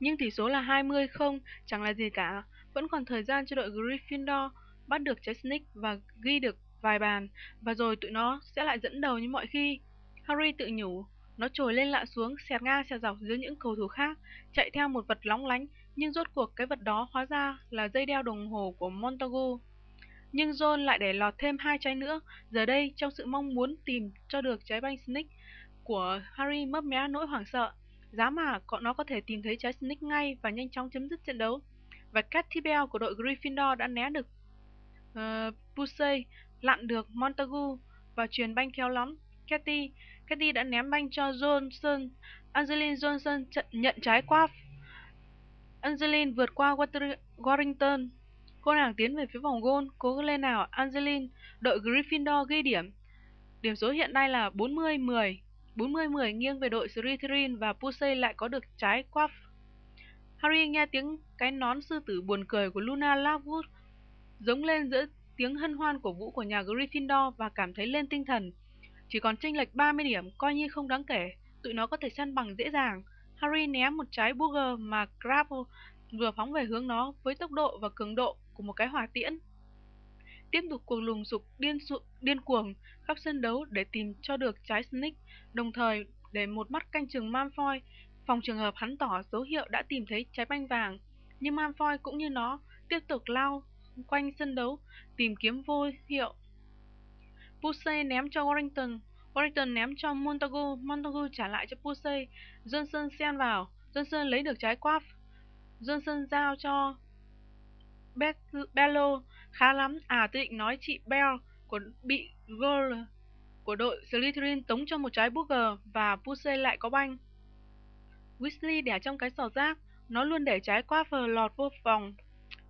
Nhưng tỷ số là 20 không, chẳng là gì cả. Vẫn còn thời gian cho đội Gryffindor bắt được Chesnick và ghi được vài bàn, và rồi tụi nó sẽ lại dẫn đầu như mọi khi. Harry tự nhủ, nó trồi lên lạ xuống, xẹt ngang xẹt dọc dưới những cầu thủ khác, chạy theo một vật lóng lánh, nhưng rốt cuộc cái vật đó hóa ra là dây đeo đồng hồ của Montagu. Nhưng John lại để lọt thêm hai trái nữa, giờ đây trong sự mong muốn tìm cho được trái banh Snake của Harry mấp mé nỗi hoảng sợ. Giá mà cọ nó có thể tìm thấy trái Snake ngay và nhanh chóng chấm dứt trận đấu. Và Cathy Bell của đội Gryffindor đã né được uh, Pusey, lặn được Montagu và truyền banh khéo lắm. Cathy, Cathy đã ném banh cho Johnson. Angeline Johnson nhận trái qua Angeline vượt qua Warrington. Cô nàng tiến về phía vòng gôn, cố lên nào Angeline, đội Gryffindor ghi điểm. Điểm số hiện nay là 40-10. 40-10 nghiêng về đội Slytherin và Pusey lại có được trái quaff. Harry nghe tiếng cái nón sư tử buồn cười của Luna Lovegood giống lên giữa tiếng hân hoan của vũ của nhà Gryffindor và cảm thấy lên tinh thần. Chỉ còn chênh lệch 30 điểm, coi như không đáng kể, tụi nó có thể săn bằng dễ dàng. Harry ném một trái Burger mà Crabbe vừa phóng về hướng nó với tốc độ và cường độ của một cái hỏa tiễn. Tiếp tục cuộc lùng sục điên sụ, điên cuồng khắp sân đấu để tìm cho được trái Snake, đồng thời để một mắt canh chừng Malfoy, phòng trường hợp hắn tỏ dấu hiệu đã tìm thấy trái banh vàng. Nhưng Malfoy cũng như nó tiếp tục lao quanh sân đấu tìm kiếm vô hiệu. Pusey ném cho Warrington, Warrington ném cho Montagu, Montagu trả lại cho Pusey, Johnson xen vào, Johnson lấy được trái quaff, Johnson giao cho Bello, khá lắm, à tôi định nói chị Bell của bị Girl của đội Slytherin tống cho một trái Booger và Pusey lại có banh. Weasley đẻ trong cái sò rác, nó luôn để trái Quaffle lọt vô vòng.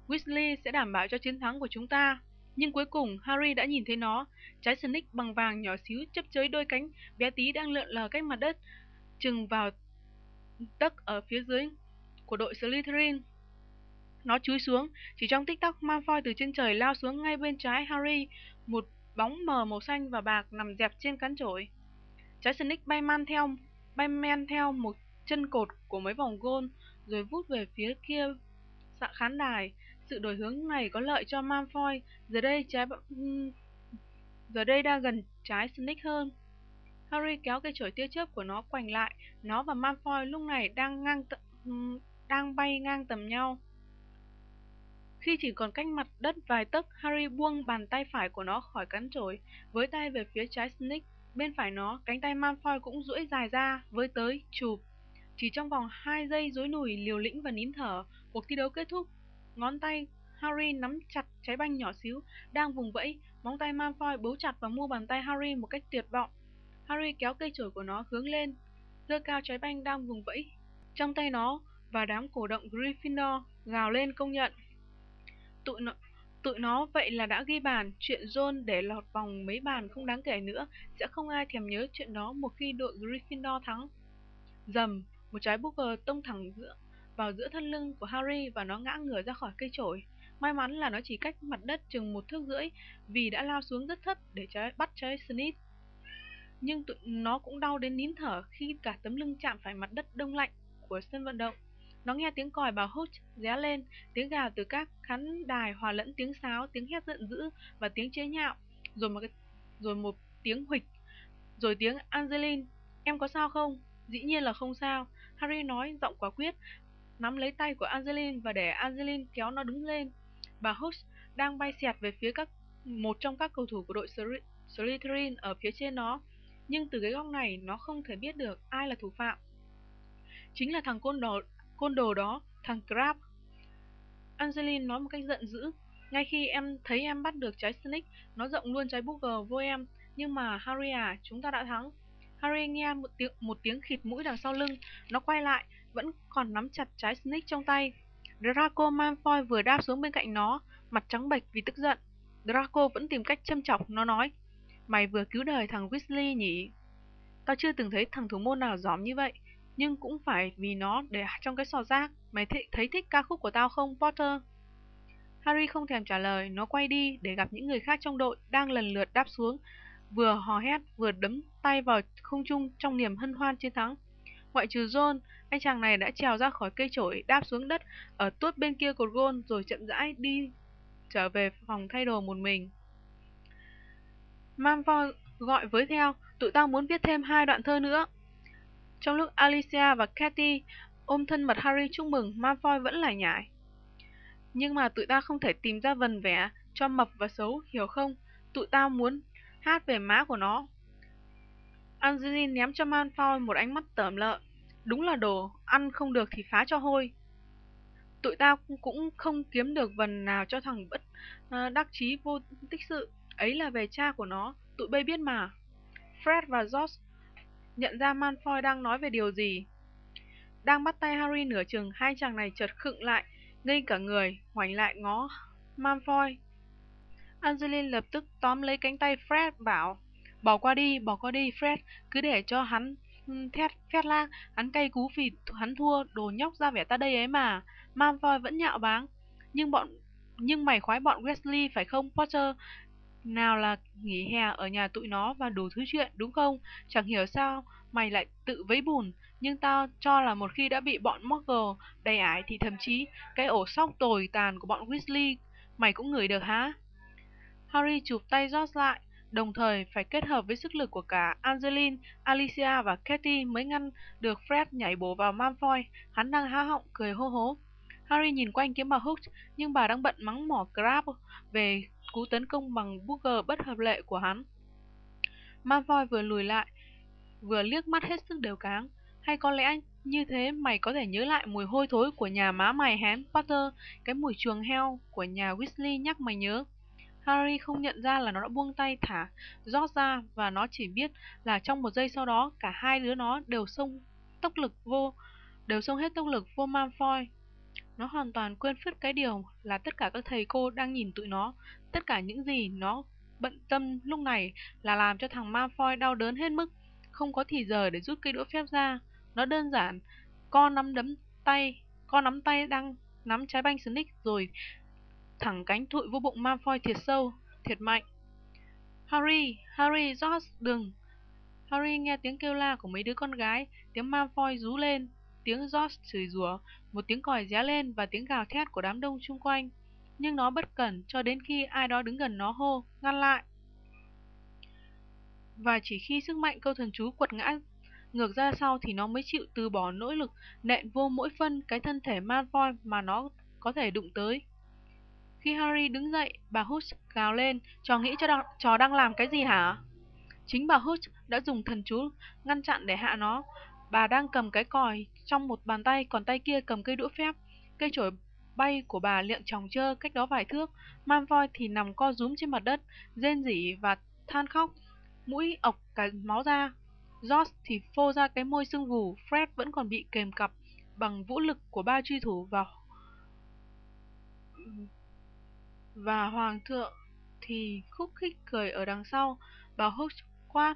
Weasley sẽ đảm bảo cho chiến thắng của chúng ta. Nhưng cuối cùng, Harry đã nhìn thấy nó, trái Snake bằng vàng nhỏ xíu chấp chới đôi cánh bé tí đang lượn lờ cách mặt đất, chừng vào tấc ở phía dưới của đội Slytherin. Nó chúi xuống, chỉ trong tích tắc Malfoy từ trên trời lao xuống ngay bên trái Harry, một bóng mờ màu xanh và bạc nằm dẹp trên cán chổi. Trái Snake bay man theo, bay men theo một chân cột của mấy vòng gôn, rồi vút về phía kia sạ khán đài. Sự đổi hướng này có lợi cho Malfoy, giờ đây trái ừ, giờ đây đang gần trái Snake hơn. Harry kéo cây chổi tia chớp của nó quành lại, nó và Malfoy lúc này đang ngang ừ, đang bay ngang tầm nhau. Khi chỉ còn cách mặt đất vài tấc, Harry buông bàn tay phải của nó khỏi cắn chổi, với tay về phía trái Snake. Bên phải nó, cánh tay Malfoy cũng duỗi dài ra, với tới, chụp. Chỉ trong vòng 2 giây rối nùi, liều lĩnh và nín thở, cuộc thi đấu kết thúc. Ngón tay Harry nắm chặt trái banh nhỏ xíu, đang vùng vẫy, móng tay Malfoy bấu chặt vào mu bàn tay Harry một cách tuyệt vọng. Harry kéo cây chổi của nó hướng lên, giơ cao trái banh đang vùng vẫy. Trong tay nó và đám cổ động Gryffindor gào lên công nhận. Tụi nó, tụi nó vậy là đã ghi bàn, chuyện John để lọt vòng mấy bàn không đáng kể nữa, sẽ không ai thèm nhớ chuyện đó một khi đội Gryffindor thắng. Dầm, một trái booger tông thẳng giữa vào giữa thân lưng của Harry và nó ngã ngửa ra khỏi cây chổi. May mắn là nó chỉ cách mặt đất chừng một thước rưỡi vì đã lao xuống rất thấp để trái, bắt trái Snitch. Nhưng tụi nó cũng đau đến nín thở khi cả tấm lưng chạm phải mặt đất đông lạnh của sân vận động. Nó nghe tiếng còi bà Hooch ré lên, tiếng gào từ các khán đài hòa lẫn tiếng sáo, tiếng hét giận dữ và tiếng chế nhạo, rồi một cái, rồi một tiếng huỵch, rồi tiếng Angeline, em có sao không? Dĩ nhiên là không sao, Harry nói giọng quả quyết, nắm lấy tay của Angeline và để Angeline kéo nó đứng lên. Bà Hooks đang bay xẹt về phía các một trong các cầu thủ của đội Slytherin ở phía trên nó, nhưng từ cái góc này nó không thể biết được ai là thủ phạm. Chính là thằng côn đồ Côn đồ đó, thằng Crab. Angeline nói một cách giận dữ. Ngay khi em thấy em bắt được trái Snake, nó rộng luôn trái Booger vô em. Nhưng mà Harry à, chúng ta đã thắng. Harry nghe một tiếng, một tiếng khịt mũi đằng sau lưng. Nó quay lại, vẫn còn nắm chặt trái Snake trong tay. Draco Malfoy vừa đáp xuống bên cạnh nó, mặt trắng bệch vì tức giận. Draco vẫn tìm cách châm chọc, nó nói. Mày vừa cứu đời thằng Weasley nhỉ? Tao chưa từng thấy thằng thủ môn nào giỏi như vậy nhưng cũng phải vì nó để trong cái sò rác. Mày th thấy thích ca khúc của tao không, Potter? Harry không thèm trả lời, nó quay đi để gặp những người khác trong đội đang lần lượt đáp xuống, vừa hò hét vừa đấm tay vào không trung trong niềm hân hoan chiến thắng. Ngoại trừ John, anh chàng này đã trèo ra khỏi cây chổi, đáp xuống đất ở tuốt bên kia cột gôn rồi chậm rãi đi trở về phòng thay đồ một mình. Malfoy gọi với theo, tụi tao muốn viết thêm hai đoạn thơ nữa. Trong lúc Alicia và Katy ôm thân mật Harry chúc mừng, Malfoy vẫn lại nhải. Nhưng mà tụi ta không thể tìm ra vần vẻ cho mập và xấu, hiểu không? Tụi tao muốn hát về má của nó. Angeline ném cho Malfoy một ánh mắt tởm lợn. Đúng là đồ, ăn không được thì phá cho hôi. Tụi tao cũng không kiếm được vần nào cho thằng bất uh, đắc chí vô tích sự. Ấy là về cha của nó, tụi bay biết mà. Fred và George nhận ra Malfoy đang nói về điều gì. Đang bắt tay Harry nửa chừng, hai chàng này chợt khựng lại, ngây cả người, ngoảnh lại ngó Malfoy. Angeline lập tức tóm lấy cánh tay Fred bảo, bỏ qua đi, bỏ qua đi Fred, cứ để cho hắn ừ, thét phét lang, hắn cay cú vì hắn thua, đồ nhóc ra vẻ ta đây ấy mà. Malfoy vẫn nhạo báng, nhưng bọn nhưng mày khoái bọn Wesley phải không Potter? Nào là nghỉ hè ở nhà tụi nó và đủ thứ chuyện, đúng không? Chẳng hiểu sao mày lại tự vấy bùn, nhưng tao cho là một khi đã bị bọn Muggle đầy ải thì thậm chí cái ổ sóc tồi tàn của bọn Weasley mày cũng ngửi được hả? Harry chụp tay George lại, đồng thời phải kết hợp với sức lực của cả Angeline, Alicia và Katie mới ngăn được Fred nhảy bổ vào Malfoy. Hắn đang há họng cười hô hố. Harry nhìn quanh kiếm bà Hooks, nhưng bà đang bận mắng mỏ Crab về cú tấn công bằng Booger bất hợp lệ của hắn. Malfoy vừa lùi lại, vừa liếc mắt hết sức đều cáng. Hay có lẽ như thế mày có thể nhớ lại mùi hôi thối của nhà má mày hén Potter, cái mùi chuồng heo của nhà Weasley nhắc mày nhớ. Harry không nhận ra là nó đã buông tay thả George ra và nó chỉ biết là trong một giây sau đó cả hai đứa nó đều xông tốc lực vô đều xông hết tốc lực vô Malfoy. Nó hoàn toàn quên phứt cái điều là tất cả các thầy cô đang nhìn tụi nó. Tất cả những gì nó bận tâm lúc này là làm cho thằng Malfoy đau đớn hết mức. Không có thì giờ để rút cây đũa phép ra. Nó đơn giản, con nắm đấm tay, con nắm tay đang nắm trái banh Snick rồi thẳng cánh thụi vô bụng Malfoy thiệt sâu, thiệt mạnh. Harry, Harry, George, đừng! Harry nghe tiếng kêu la của mấy đứa con gái, tiếng Malfoy rú lên, tiếng George chửi rủa, một tiếng còi ré lên và tiếng gào thét của đám đông xung quanh. Nhưng nó bất cẩn cho đến khi ai đó đứng gần nó hô, ngăn lại. Và chỉ khi sức mạnh câu thần chú quật ngã ngược ra sau thì nó mới chịu từ bỏ nỗ lực nện vô mỗi phân cái thân thể Malfoy mà nó có thể đụng tới. Khi Harry đứng dậy, bà Hooch gào lên, trò nghĩ cho đang, trò đang làm cái gì hả? Chính bà Hooch đã dùng thần chú ngăn chặn để hạ nó. Bà đang cầm cái còi trong một bàn tay, còn tay kia cầm cây đũa phép. Cây chổi bay của bà liệng tròng trơ cách đó vài thước. Malfoy thì nằm co rúm trên mặt đất, rên rỉ và than khóc, mũi ọc cả máu ra. George thì phô ra cái môi sưng vù, Fred vẫn còn bị kềm cặp bằng vũ lực của ba truy thủ vào và hoàng thượng thì khúc khích cười ở đằng sau, bảo húc quát.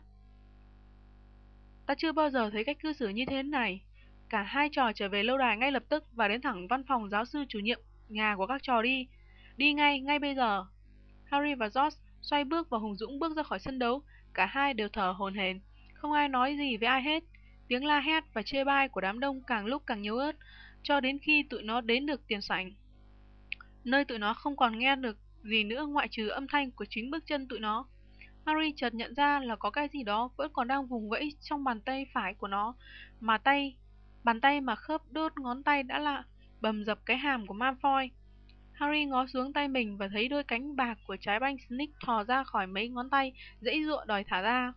Ta chưa bao giờ thấy cách cư xử như thế này. Cả hai trò trở về lâu đài ngay lập tức và đến thẳng văn phòng giáo sư chủ nhiệm nhà của các trò đi. Đi ngay, ngay bây giờ. Harry và George xoay bước và hùng dũng bước ra khỏi sân đấu. Cả hai đều thở hồn hển, không ai nói gì với ai hết. Tiếng la hét và chê bai của đám đông càng lúc càng yếu ớt, cho đến khi tụi nó đến được tiền sảnh nơi tụi nó không còn nghe được gì nữa ngoại trừ âm thanh của chính bước chân tụi nó. Harry chợt nhận ra là có cái gì đó vẫn còn đang vùng vẫy trong bàn tay phải của nó, mà tay, bàn tay mà khớp đốt ngón tay đã lạ, bầm dập cái hàm của Malfoy. Harry ngó xuống tay mình và thấy đôi cánh bạc của trái banh Snake thò ra khỏi mấy ngón tay, dãy dụa đòi thả ra.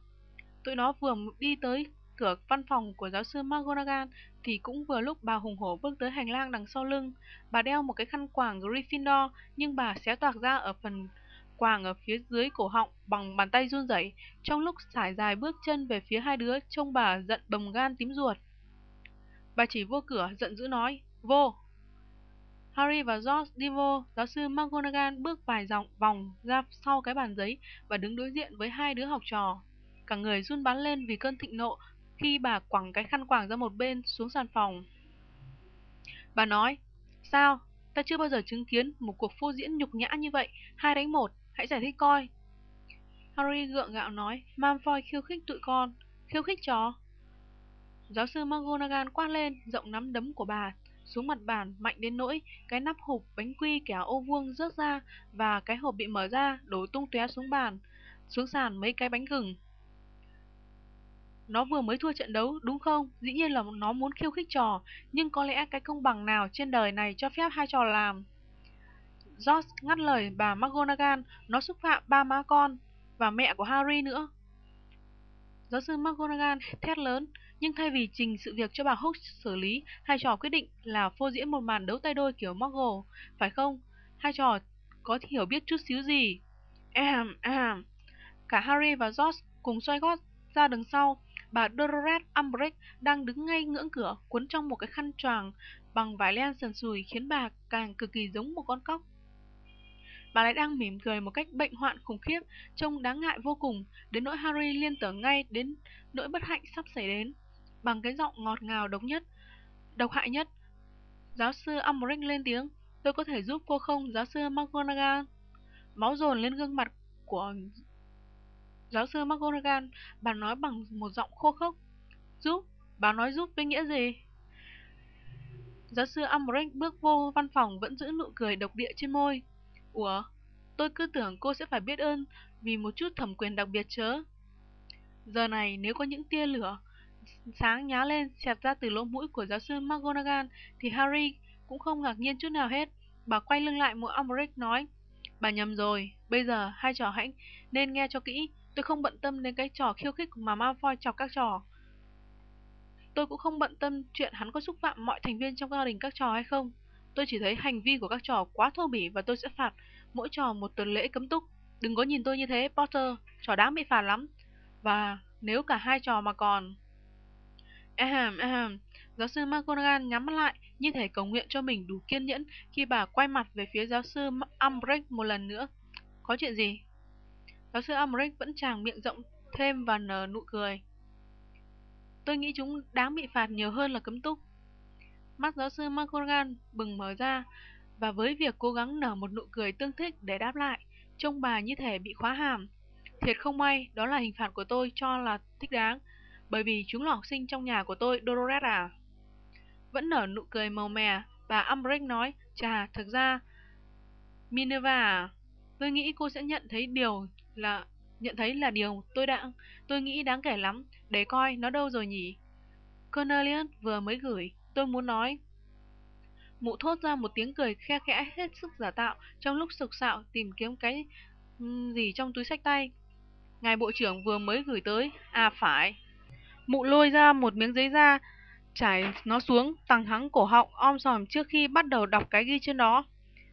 Tụi nó vừa đi tới cửa văn phòng của giáo sư McGonagall thì cũng vừa lúc bà hùng hổ bước tới hành lang đằng sau lưng. Bà đeo một cái khăn quàng Gryffindor nhưng bà xé toạc ra ở phần quàng ở phía dưới cổ họng bằng bàn tay run rẩy. Trong lúc sải dài bước chân về phía hai đứa, trông bà giận bầm gan tím ruột. Bà chỉ vô cửa giận dữ nói, vô. Harry và George đi vô, giáo sư McGonagall bước vài dòng vòng ra sau cái bàn giấy và đứng đối diện với hai đứa học trò. Cả người run bắn lên vì cơn thịnh nộ khi bà quẳng cái khăn quàng ra một bên xuống sàn phòng. Bà nói, sao, ta chưa bao giờ chứng kiến một cuộc phô diễn nhục nhã như vậy, hai đánh một, hãy giải thích coi. Harry gượng gạo nói, Malfoy khiêu khích tụi con, khiêu khích chó. Giáo sư McGonagall quát lên, rộng nắm đấm của bà, xuống mặt bàn mạnh đến nỗi cái nắp hộp bánh quy kéo ô vuông rớt ra và cái hộp bị mở ra đổ tung tóe xuống bàn, xuống sàn mấy cái bánh gừng. Nó vừa mới thua trận đấu, đúng không? Dĩ nhiên là nó muốn khiêu khích trò, nhưng có lẽ cái công bằng nào trên đời này cho phép hai trò làm. George ngắt lời bà McGonagall, nó xúc phạm ba má con và mẹ của Harry nữa. Giáo sư McGonagall thét lớn, nhưng thay vì trình sự việc cho bà Hooks xử lý, hai trò quyết định là phô diễn một màn đấu tay đôi kiểu Muggle, phải không? Hai trò có hiểu biết chút xíu gì? Ahem, ahem. Cả Harry và George cùng xoay gót ra đằng sau, bà Dolores Umbridge đang đứng ngay ngưỡng cửa, cuốn trong một cái khăn choàng bằng vải len sần sùi khiến bà càng cực kỳ giống một con cóc. Bà lại đang mỉm cười một cách bệnh hoạn khủng khiếp, trông đáng ngại vô cùng, đến nỗi Harry liên tưởng ngay đến nỗi bất hạnh sắp xảy đến. Bằng cái giọng ngọt ngào độc nhất, độc hại nhất, giáo sư Umbridge lên tiếng, tôi có thể giúp cô không, giáo sư McGonagall? Máu dồn lên gương mặt của Giáo sư McGonagall, bà nói bằng một giọng khô khốc. Giúp? Bà nói giúp với nghĩa gì? Giáo sư Umbridge bước vô văn phòng vẫn giữ nụ cười độc địa trên môi. Ủa? Tôi cứ tưởng cô sẽ phải biết ơn vì một chút thẩm quyền đặc biệt chớ. Giờ này nếu có những tia lửa sáng nhá lên xẹt ra từ lỗ mũi của giáo sư McGonagall thì Harry cũng không ngạc nhiên chút nào hết. Bà quay lưng lại mỗi Umbridge nói, bà nhầm rồi, bây giờ hai trò hãy nên nghe cho kỹ, Tôi không bận tâm đến cái trò khiêu khích mà Malfoy chọc các trò. Tôi cũng không bận tâm chuyện hắn có xúc phạm mọi thành viên trong gia đình các trò hay không. Tôi chỉ thấy hành vi của các trò quá thô bỉ và tôi sẽ phạt mỗi trò một tuần lễ cấm túc. Đừng có nhìn tôi như thế, Potter, trò đáng bị phạt lắm. Và nếu cả hai trò mà còn... Ahem, ahem, giáo sư McGonagall nhắm mắt lại, như thể cầu nguyện cho mình đủ kiên nhẫn khi bà quay mặt về phía giáo sư Umbridge một lần nữa. Có chuyện gì? Giáo sư Umbridge vẫn tràng miệng rộng thêm và nở nụ cười. Tôi nghĩ chúng đáng bị phạt nhiều hơn là cấm túc. Mắt giáo sư McGonagall bừng mở ra, và với việc cố gắng nở một nụ cười tương thích để đáp lại, trông bà như thể bị khóa hàm. Thiệt không may, đó là hình phạt của tôi cho là thích đáng, bởi vì chúng là học sinh trong nhà của tôi, Dolores à. Vẫn nở nụ cười màu mè, bà Umbridge nói, chà, thực ra... Minerva à, tôi nghĩ cô sẽ nhận thấy điều là nhận thấy là điều tôi đã tôi nghĩ đáng kể lắm, để coi nó đâu rồi nhỉ. Cornelius vừa mới gửi, tôi muốn nói. Mụ thốt ra một tiếng cười khe khẽ hết sức giả tạo trong lúc sục sạo tìm kiếm cái gì trong túi sách tay. Ngài Bộ trưởng vừa mới gửi tới. À phải. Mụ lôi ra một miếng giấy da, trải nó xuống, tăng hắng cổ họng, om sòm trước khi bắt đầu đọc cái ghi trên đó.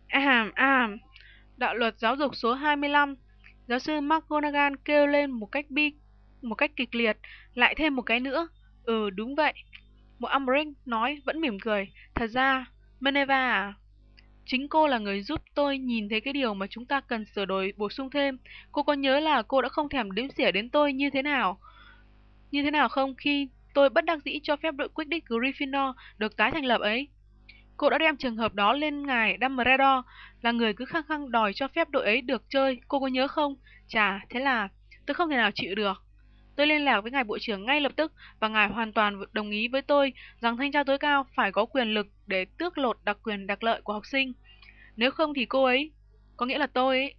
Àm, àm. Đạo luật giáo dục số 25. Giáo sư McGonagall kêu lên một cách bi một cách kịch liệt, lại thêm một cái nữa. Ừ, đúng vậy. Một Umbridge nói vẫn mỉm cười. Thật ra, Minerva à, Chính cô là người giúp tôi nhìn thấy cái điều mà chúng ta cần sửa đổi bổ sung thêm. Cô có nhớ là cô đã không thèm đếm xỉa đến tôi như thế nào? Như thế nào không khi tôi bất đắc dĩ cho phép đội Quidditch Gryffindor được tái thành lập ấy? Cô đã đem trường hợp đó lên ngài Dumbledore, là người cứ khăng khăng đòi cho phép đội ấy được chơi, cô có nhớ không? Chà, thế là tôi không thể nào chịu được. Tôi liên lạc với ngài bộ trưởng ngay lập tức và ngài hoàn toàn đồng ý với tôi rằng thanh tra tối cao phải có quyền lực để tước lột đặc quyền đặc lợi của học sinh. Nếu không thì cô ấy, có nghĩa là tôi ấy,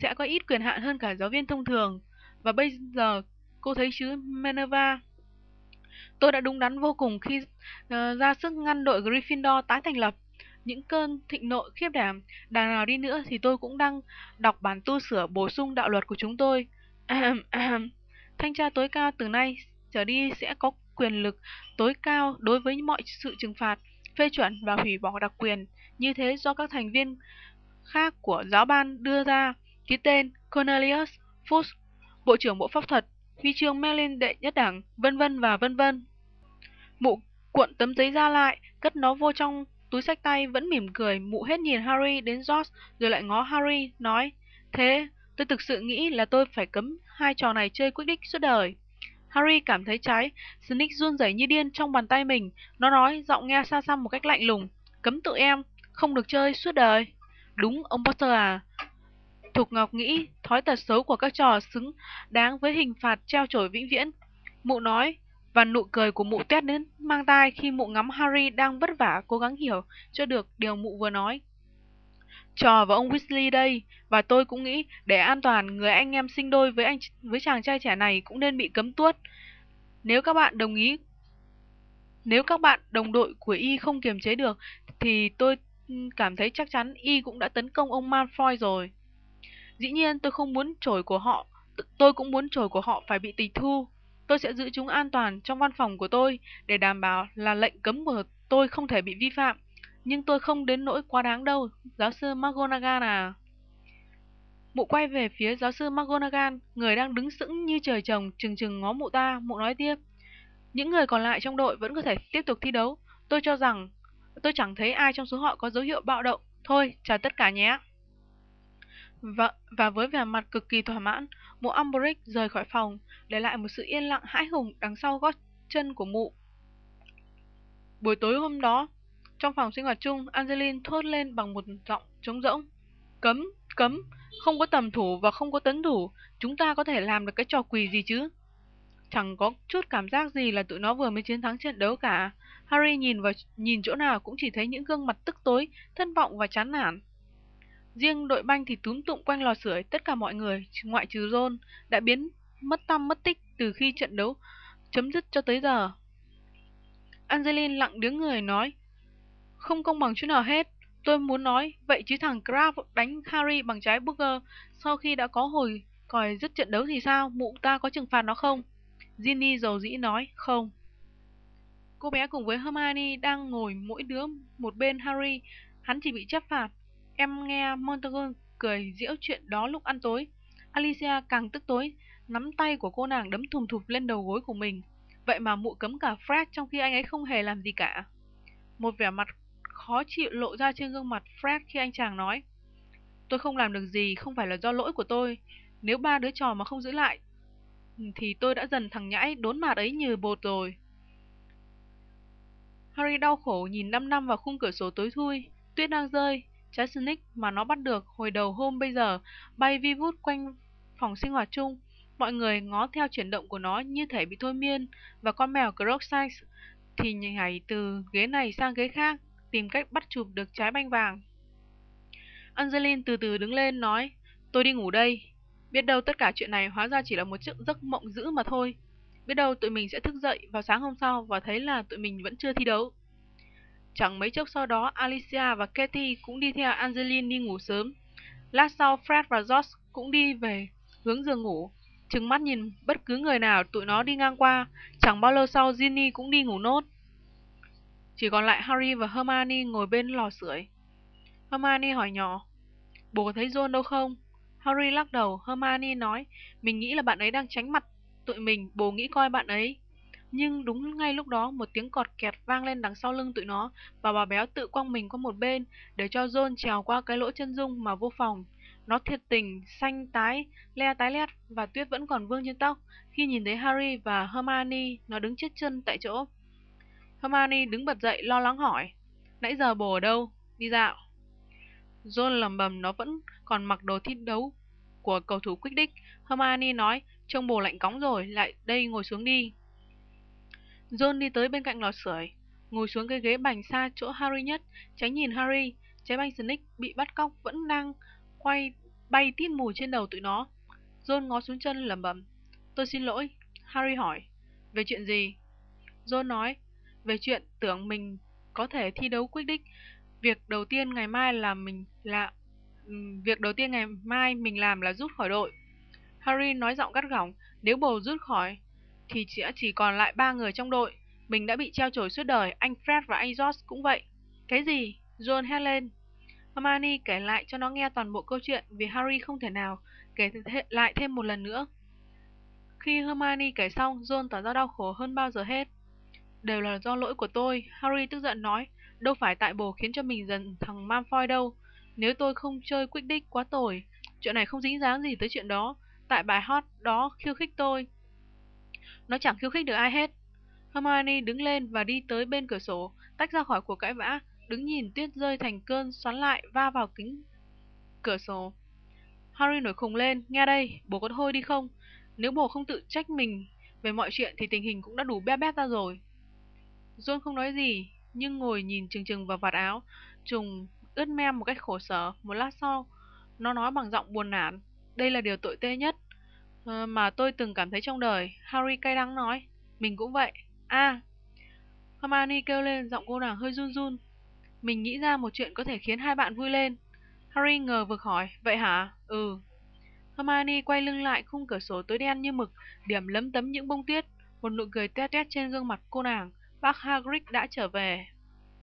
sẽ có ít quyền hạn hơn cả giáo viên thông thường. Và bây giờ cô thấy chứ Minerva. Tôi đã đúng đắn vô cùng khi uh, ra sức ngăn đội Gryffindor tái thành lập. Những cơn thịnh nộ khiếp đảm, đằng nào đi nữa thì tôi cũng đang đọc bản tu sửa bổ sung đạo luật của chúng tôi. Thanh tra tối cao từ nay trở đi sẽ có quyền lực tối cao đối với mọi sự trừng phạt, phê chuẩn và hủy bỏ đặc quyền như thế do các thành viên khác của giáo ban đưa ra, ký tên Cornelius Fuchs, Bộ trưởng Bộ Pháp thuật, huy chương Merlin đệ nhất đẳng, vân vân và vân vân. Mụ cuộn tấm giấy ra lại, cất nó vô trong túi sách tay vẫn mỉm cười, mụ hết nhìn Harry đến George rồi lại ngó Harry, nói, thế tôi thực sự nghĩ là tôi phải cấm hai trò này chơi quyết định suốt đời. Harry cảm thấy trái, Snick run rẩy như điên trong bàn tay mình, nó nói giọng nghe xa xăm một cách lạnh lùng, cấm tụi em, không được chơi suốt đời. Đúng, ông Potter à. Thục Ngọc nghĩ thói tật xấu của các trò xứng đáng với hình phạt treo chổi vĩnh viễn. Mụ nói, và nụ cười của mụ tét đến mang tai khi mụ ngắm Harry đang vất vả cố gắng hiểu cho được điều mụ vừa nói. Trò và ông Weasley đây, và tôi cũng nghĩ để an toàn người anh em sinh đôi với anh với chàng trai trẻ này cũng nên bị cấm tuốt. Nếu các bạn đồng ý nếu các bạn đồng đội của Y không kiềm chế được thì tôi ừ, cảm thấy chắc chắn Y cũng đã tấn công ông Malfoy rồi. Dĩ nhiên tôi không muốn trổi của họ, tôi cũng muốn trổi của họ phải bị tịch thu. Tôi sẽ giữ chúng an toàn trong văn phòng của tôi để đảm bảo là lệnh cấm của tôi không thể bị vi phạm. Nhưng tôi không đến nỗi quá đáng đâu, giáo sư McGonagall à. Mụ quay về phía giáo sư McGonagall, người đang đứng sững như trời trồng, chừng chừng ngó mụ ta, mụ nói tiếp. Những người còn lại trong đội vẫn có thể tiếp tục thi đấu. Tôi cho rằng, tôi chẳng thấy ai trong số họ có dấu hiệu bạo động. Thôi, chào tất cả nhé. Và, và với vẻ mặt cực kỳ thỏa mãn, mụ Umbridge rời khỏi phòng, để lại một sự yên lặng hãi hùng đằng sau gót chân của mụ. Buổi tối hôm đó, trong phòng sinh hoạt chung, Angeline thốt lên bằng một giọng trống rỗng. Cấm, cấm, không có tầm thủ và không có tấn thủ, chúng ta có thể làm được cái trò quỳ gì chứ? Chẳng có chút cảm giác gì là tụi nó vừa mới chiến thắng trận đấu cả. Harry nhìn vào nhìn chỗ nào cũng chỉ thấy những gương mặt tức tối, thất vọng và chán nản. Riêng đội banh thì túm tụng quanh lò sưởi, tất cả mọi người, ngoại trừ John đã biến mất tâm mất tích từ khi trận đấu chấm dứt cho tới giờ. Angeline lặng đứng người nói, không công bằng chút nào hết. Tôi muốn nói, vậy chứ thằng Kraft đánh Harry bằng trái Booker sau khi đã có hồi còi dứt trận đấu thì sao? Mụ ta có trừng phạt nó không? Ginny dầu dĩ nói, không. Cô bé cùng với Hermione đang ngồi mỗi đứa một bên Harry, hắn chỉ bị chấp phạt. Em nghe Montague cười giễu chuyện đó lúc ăn tối. Alicia càng tức tối, nắm tay của cô nàng đấm thùm thụp lên đầu gối của mình. Vậy mà mụ cấm cả Fred trong khi anh ấy không hề làm gì cả. Một vẻ mặt khó chịu lộ ra trên gương mặt Fred khi anh chàng nói. Tôi không làm được gì, không phải là do lỗi của tôi. Nếu ba đứa trò mà không giữ lại, thì tôi đã dần thằng nhãi đốn mặt ấy như bột rồi. Harry đau khổ nhìn năm năm vào khung cửa sổ tối thui. Tuyết đang rơi, trái Snake mà nó bắt được hồi đầu hôm bây giờ bay vi vút quanh phòng sinh hoạt chung. Mọi người ngó theo chuyển động của nó như thể bị thôi miên, và con mèo Crocsize thì nhảy từ ghế này sang ghế khác, tìm cách bắt chụp được trái banh vàng. Angeline từ từ đứng lên nói, tôi đi ngủ đây. Biết đâu tất cả chuyện này hóa ra chỉ là một chiếc giấc mộng dữ mà thôi. Biết đâu tụi mình sẽ thức dậy vào sáng hôm sau và thấy là tụi mình vẫn chưa thi đấu. Chẳng mấy chốc sau đó, Alicia và Katie cũng đi theo Angeline đi ngủ sớm. Lát sau, Fred và George cũng đi về hướng giường ngủ. Trừng mắt nhìn bất cứ người nào tụi nó đi ngang qua, chẳng bao lâu sau Ginny cũng đi ngủ nốt. Chỉ còn lại Harry và Hermione ngồi bên lò sưởi. Hermione hỏi nhỏ, bố có thấy Ron đâu không? Harry lắc đầu, Hermione nói, mình nghĩ là bạn ấy đang tránh mặt tụi mình, bố nghĩ coi bạn ấy. Nhưng đúng ngay lúc đó một tiếng cọt kẹt vang lên đằng sau lưng tụi nó và bà béo tự quăng mình qua một bên để cho John trèo qua cái lỗ chân dung mà vô phòng. Nó thiệt tình, xanh tái, le tái lét và tuyết vẫn còn vương trên tóc. Khi nhìn thấy Harry và Hermione, nó đứng chết chân tại chỗ. Hermione đứng bật dậy lo lắng hỏi, nãy giờ bồ ở đâu? Đi dạo. John lầm bầm nó vẫn còn mặc đồ thi đấu của cầu thủ Quidditch. Hermione nói, trông bồ lạnh cóng rồi, lại đây ngồi xuống đi. John đi tới bên cạnh lò sưởi, ngồi xuống cái ghế bành xa chỗ Harry nhất, tránh nhìn Harry. Trái banh Snake bị bắt cóc vẫn đang quay bay tít mù trên đầu tụi nó. John ngó xuống chân lẩm bẩm, "Tôi xin lỗi." Harry hỏi, "Về chuyện gì?" John nói, "Về chuyện tưởng mình có thể thi đấu quyết đích. Việc đầu tiên ngày mai là mình là ừ, việc đầu tiên ngày mai mình làm là rút khỏi đội." Harry nói giọng gắt gỏng, "Nếu bầu rút khỏi thì chỉ chỉ còn lại ba người trong đội. Mình đã bị treo chổi suốt đời, anh Fred và anh George cũng vậy. Cái gì? John hét lên. Hermione kể lại cho nó nghe toàn bộ câu chuyện vì Harry không thể nào kể lại thêm một lần nữa. Khi Hermione kể xong, John tỏ ra đau khổ hơn bao giờ hết. Đều là do lỗi của tôi, Harry tức giận nói. Đâu phải tại bồ khiến cho mình dần thằng Malfoy đâu. Nếu tôi không chơi quyết đích quá tồi, chuyện này không dính dáng gì tới chuyện đó. Tại bài hot đó khiêu khích tôi, nó chẳng khiêu khích được ai hết. Hermione đứng lên và đi tới bên cửa sổ, tách ra khỏi cuộc cãi vã, đứng nhìn tuyết rơi thành cơn xoắn lại va vào kính cửa sổ. Harry nổi khùng lên, nghe đây, bố có thôi đi không? Nếu bố không tự trách mình về mọi chuyện thì tình hình cũng đã đủ bé bét ra rồi. John không nói gì, nhưng ngồi nhìn chừng chừng vào vạt áo, trùng ướt mem một cách khổ sở. Một lát sau, nó nói bằng giọng buồn nản, đây là điều tồi tệ nhất Ờ, mà tôi từng cảm thấy trong đời. Harry cay đắng nói. Mình cũng vậy. À. Hermione kêu lên, giọng cô nàng hơi run run. Mình nghĩ ra một chuyện có thể khiến hai bạn vui lên. Harry ngờ vực hỏi, vậy hả? Ừ. Hermione quay lưng lại khung cửa sổ tối đen như mực, điểm lấm tấm những bông tuyết, một nụ cười tét tét trên gương mặt cô nàng. Bác Hagrid đã trở về.